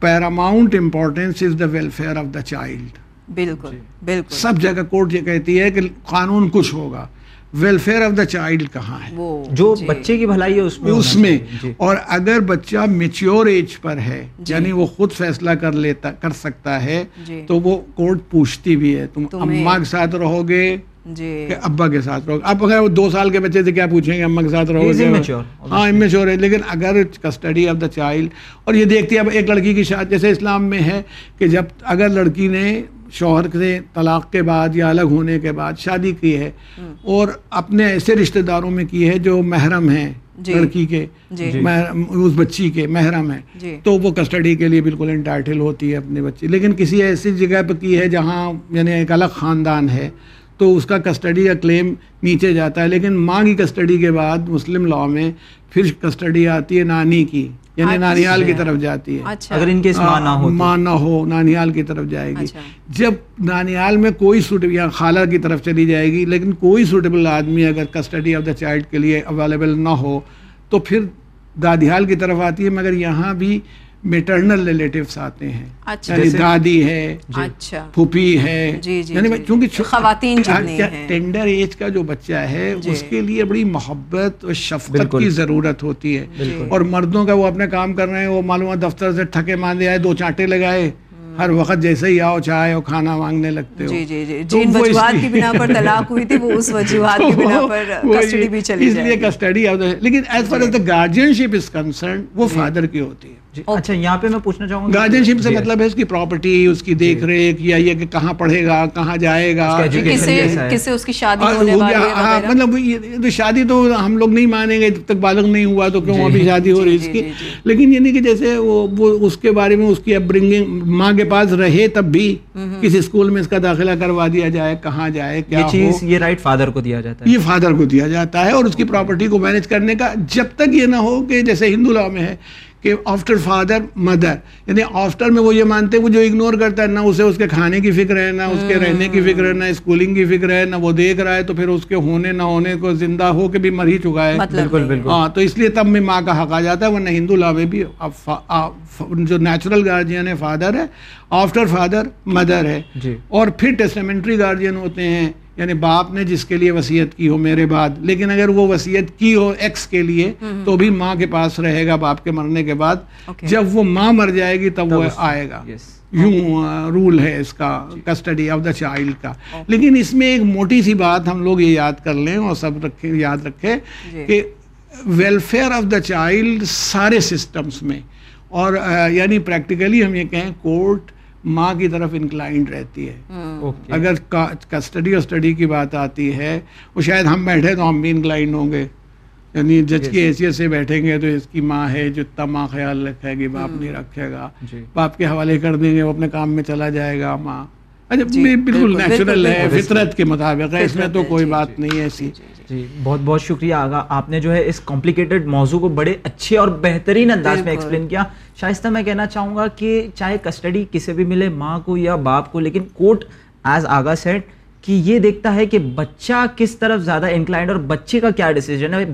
paramount importance is the welfare of the child بالکل جی۔ بالکل سب جگہ کورٹ یہ کہتی ہے کہ قانون کچھ ہوگا ویلفیئر آف دا چائلڈ کہاں ہے جو جی۔ بچے کی بھلائی ہے اس اس میں میں جی۔ اور اگر بچہ میچیور ایج پر ہے جی۔ یعنی وہ خود فیصلہ کر لیتا کر سکتا ہے تو وہ کورٹ پوچھتی بھی ہے تم اما کے ساتھ رہو گے ابا کے ساتھ رہو اب اگر وہ دو سال کے بچے سے کیا پوچھیں گے اما کے ساتھ رہو گے ہاں میچور ہے لیکن اگر کسٹڈی آف دا چائلڈ اور یہ دیکھتی ہے اسلام میں ہے کہ جب اگر لڑکی نے شوہر سے طلاق کے بعد یا الگ ہونے کے بعد شادی کی ہے اور اپنے ایسے رشتہ داروں میں کی ہے جو محرم ہیں جی۔ لڑکی کے جی۔ جی۔ اس بچی کے محرم ہیں تو وہ کسٹڈی کے لیے بالکل انٹائٹل ہوتی ہے اپنی بچی لیکن کسی ایسی جگہ پہ کی ہے جہاں یعنی ایک الگ خاندان ہے تو اس کا کسٹڈی یا کلیم نیچے جاتا ہے لیکن ماں کی کسٹڈی کے بعد مسلم لاء میں پھر کسٹڈی آتی ہے نانی کی یعنی نانیال کی جی. طرف جاتی ہے اچھا۔ اگر ان کے ماں نہ ہو نانیال کی طرف جائے گی اچھا۔ جب نانیال میں کوئی سوٹیبل یا خالہ کی طرف چلی جائے گی لیکن کوئی سوٹیبل آدمی اگر کسٹڈی آف دا چائلڈ کے لیے اویلیبل نہ ہو تو پھر دادیال کی طرف آتی ہے مگر یہاں بھی میٹرنل ریلیٹوس آتے ہیں اچھا۔ یعنی دادی ہے جی۔ اچھا۔ پھوپھی ہے جی، جی، یعنی چونکہ ٹینڈر ایج کا جو بچہ ہے اس کے لیے بڑی محبت اور شفقت کی ضرورت ہوتی ہے اور مردوں کا وہ اپنے کام کر رہے ہیں وہ معلوم ہے دفتر سے تھکے مان دے آئے دو چانٹے لگائے ہر وقت جیسے ہی آؤ چاہے کھانا مانگنے لگتے ہو جی جی جی جن کی کی بنا بنا پر پر طلاق ہوئی تھی وہ اس اس وجوہات کسٹڈی بھی چلی جائے لیے ہے لیکن as far the guardianship is concern وہ فادر کی ہوتی ہے جی، اچھا یہاں پہ میں پوچھنا چاہوں گا گارجین شپ سے جی. مطلب ہے اس اس کی کی جی. پراپرٹی دیکھ ریکھ یا یہ کہ کہاں پڑھے گا کہاں جائے گا شادی تو ہم لوگ نہیں مانیں گے جب تک بالغ نہیں ہوا تو کیوں ابھی شادی ہو رہی اس کی یہ نہیں کہ جیسے وہ اس کے بارے میں اس کی اپ ماں کے پاس رہے تب بھی کسی اسکول میں اس کا داخلہ کروا دیا جائے کہاں جائے کیا چیز یہ رائٹ فادر کو دیا جاتا ہے یہ فادر کو دیا جاتا ہے اور اس کی پراپرٹی کو مینج کرنے کا جب تک یہ نہ ہو کہ جیسے ہندو لا میں ہے کہ آفٹر فادر مدر یعنی آفٹر میں وہ یہ مانتے ہیں جو اگنور کرتا ہے نہ اسے اس کے کھانے کی فکر ہے نہ اس کے رہنے کی فکر ہے نہ اسکولنگ کی فکر ہے نہ وہ دیکھ رہا ہے تو پھر اس کے ہونے نہ ہونے کو زندہ ہو کے بھی مر ہی چکا ہے مطلب بالکل بالکل ہاں تو اس لیے تب میں ماں کا حق آ جاتا ہے ورنہ ہندو لاوے بھی جو نیچرل گارجین ہے فادر ہے آفٹر فادر مدر ہے جی۔ اور پھر ٹیسٹمنٹری گارجین ہوتے ہیں یعنی باپ نے جس کے لیے وسیعت کی ہو میرے بعد لیکن اگر وہ وسیعت کی ہو ایکس کے لیے تو بھی ماں کے پاس رہے گا باپ کے مرنے کے بعد جب وہ ماں مر جائے گی تب وہ آئے گا یوں رول ہے اس کا کسٹڈی آف دا چائلڈ کا لیکن اس میں ایک موٹی سی بات ہم لوگ یہ یاد کر لیں اور سب رکھے یاد رکھے جی۔ کہ ویلفیئر آف دا چائلڈ سارے سسٹمس میں اور یعنی پریکٹیکلی ہم یہ کہیں کورٹ ماں کی طرف انکلائنڈ رہتی ہے ہاں۔ اگر کسٹڈی اور اسٹڈی کی بات آتی ہے وہ شاید ہم ہم بیٹھے تو بھی انکلائنڈ ہوں گے یعنی جج کی حیثیت سے بیٹھیں گے تو اس کی ماں ہے جو اتنا ماں خیال رکھے گی باپ ہاں۔ نہیں رکھے گا جی۔ باپ کے حوالے کر دیں گے وہ اپنے کام میں چلا جائے گا ماں اچھا جی، بالکل نیچرل ہے فطرت کے مطابق ہے اس میں تو کوئی جی، بات نہیں ایسی جی بہت بہت شکریہ آگا آپ نے جو ہے اس کمپلیکیٹڈ موضوع کو بڑے اچھے اور بہترین انداز میں ایکسپلین کیا شائستہ میں کہنا چاہوں گا کہ چاہے کسٹڈی کسی بھی ملے ماں کو یا باپ کو لیکن کورٹ ایز آگا سیٹ دیکھتا ہے کہ بچہ کس طرف زیادہ بچے کا کیا ڈیسیجن ہے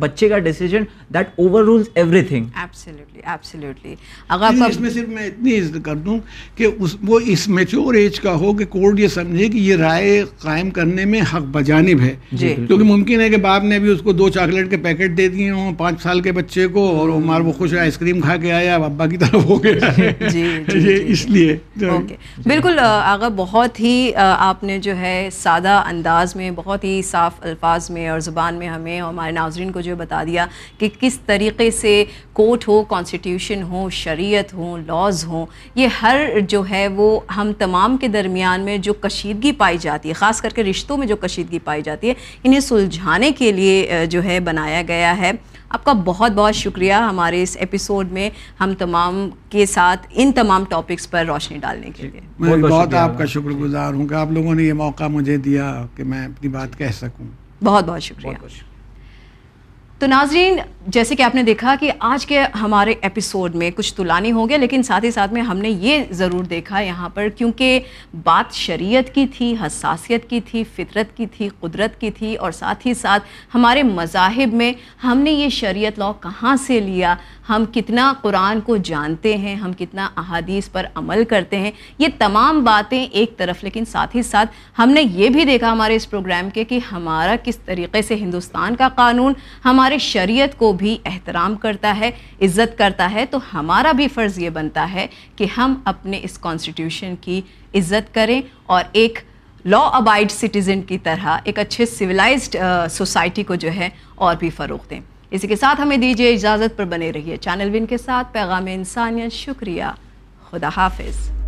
ممکن ہے کہ باپ نے دو چاکلیٹ کے پیکٹ دے دیے پانچ سال کے بچے کو اور اس لیے بالکل بہت ہی آپ نے جو ہے سادہ انداز میں بہت ہی صاف الفاظ میں اور زبان میں ہمیں اور ہمارے ناظرین کو جو بتا دیا کہ کس طریقے سے کوٹ ہو کانسٹیٹیوشن ہو شریعت ہوں لاز ہوں یہ ہر جو ہے وہ ہم تمام کے درمیان میں جو کشیدگی پائی جاتی ہے خاص کر کے رشتوں میں جو کشیدگی پائی جاتی ہے انہیں سلجھانے کے لیے جو ہے بنایا گیا ہے آپ کا بہت بہت شکریہ ہمارے اس ایپیسوڈ میں ہم تمام کے ساتھ ان تمام ٹاپکس پر روشنی ڈالنے کے جی، لیے میں بہت آپ کا شکر گزار ہوں کہ آپ لوگوں نے یہ موقع مجھے دیا کہ میں اپنی بات کہہ سکوں بہت بہت شکریہ تو ناظرین جیسے کہ آپ نے دیکھا کہ آج کے ہمارے ایپیسوڈ میں کچھ طلانی ہوں گے لیکن ساتھ ہی ساتھ میں ہم نے یہ ضرور دیکھا یہاں پر کیونکہ بات شریعت کی تھی حساسیت کی تھی فطرت کی تھی قدرت کی تھی اور ساتھ ہی ساتھ ہمارے مذاہب میں ہم نے یہ شریعت لاء کہاں سے لیا ہم کتنا قرآن کو جانتے ہیں ہم کتنا احادیث پر عمل کرتے ہیں یہ تمام باتیں ایک طرف لیکن ساتھ ہی ساتھ ہم نے یہ بھی دیکھا ہمارے اس پروگرام کے کہ ہمارا کس طریقے سے ہندوستان کا قانون ہمارے شریعت کو بھی احترام کرتا ہے عزت کرتا ہے تو ہمارا بھی فرض یہ بنتا ہے کہ ہم اپنے اس کانسٹیٹیوشن کی عزت کریں اور ایک لا ابائڈ سٹیزن کی طرح ایک اچھے سویلائزڈ سوسائٹی کو جو ہے اور بھی فروغ دیں اسی کے ساتھ ہمیں دیجیے اجازت پر بنے رہیے چینل ون کے ساتھ پیغام انسانیت شکریہ خدا حافظ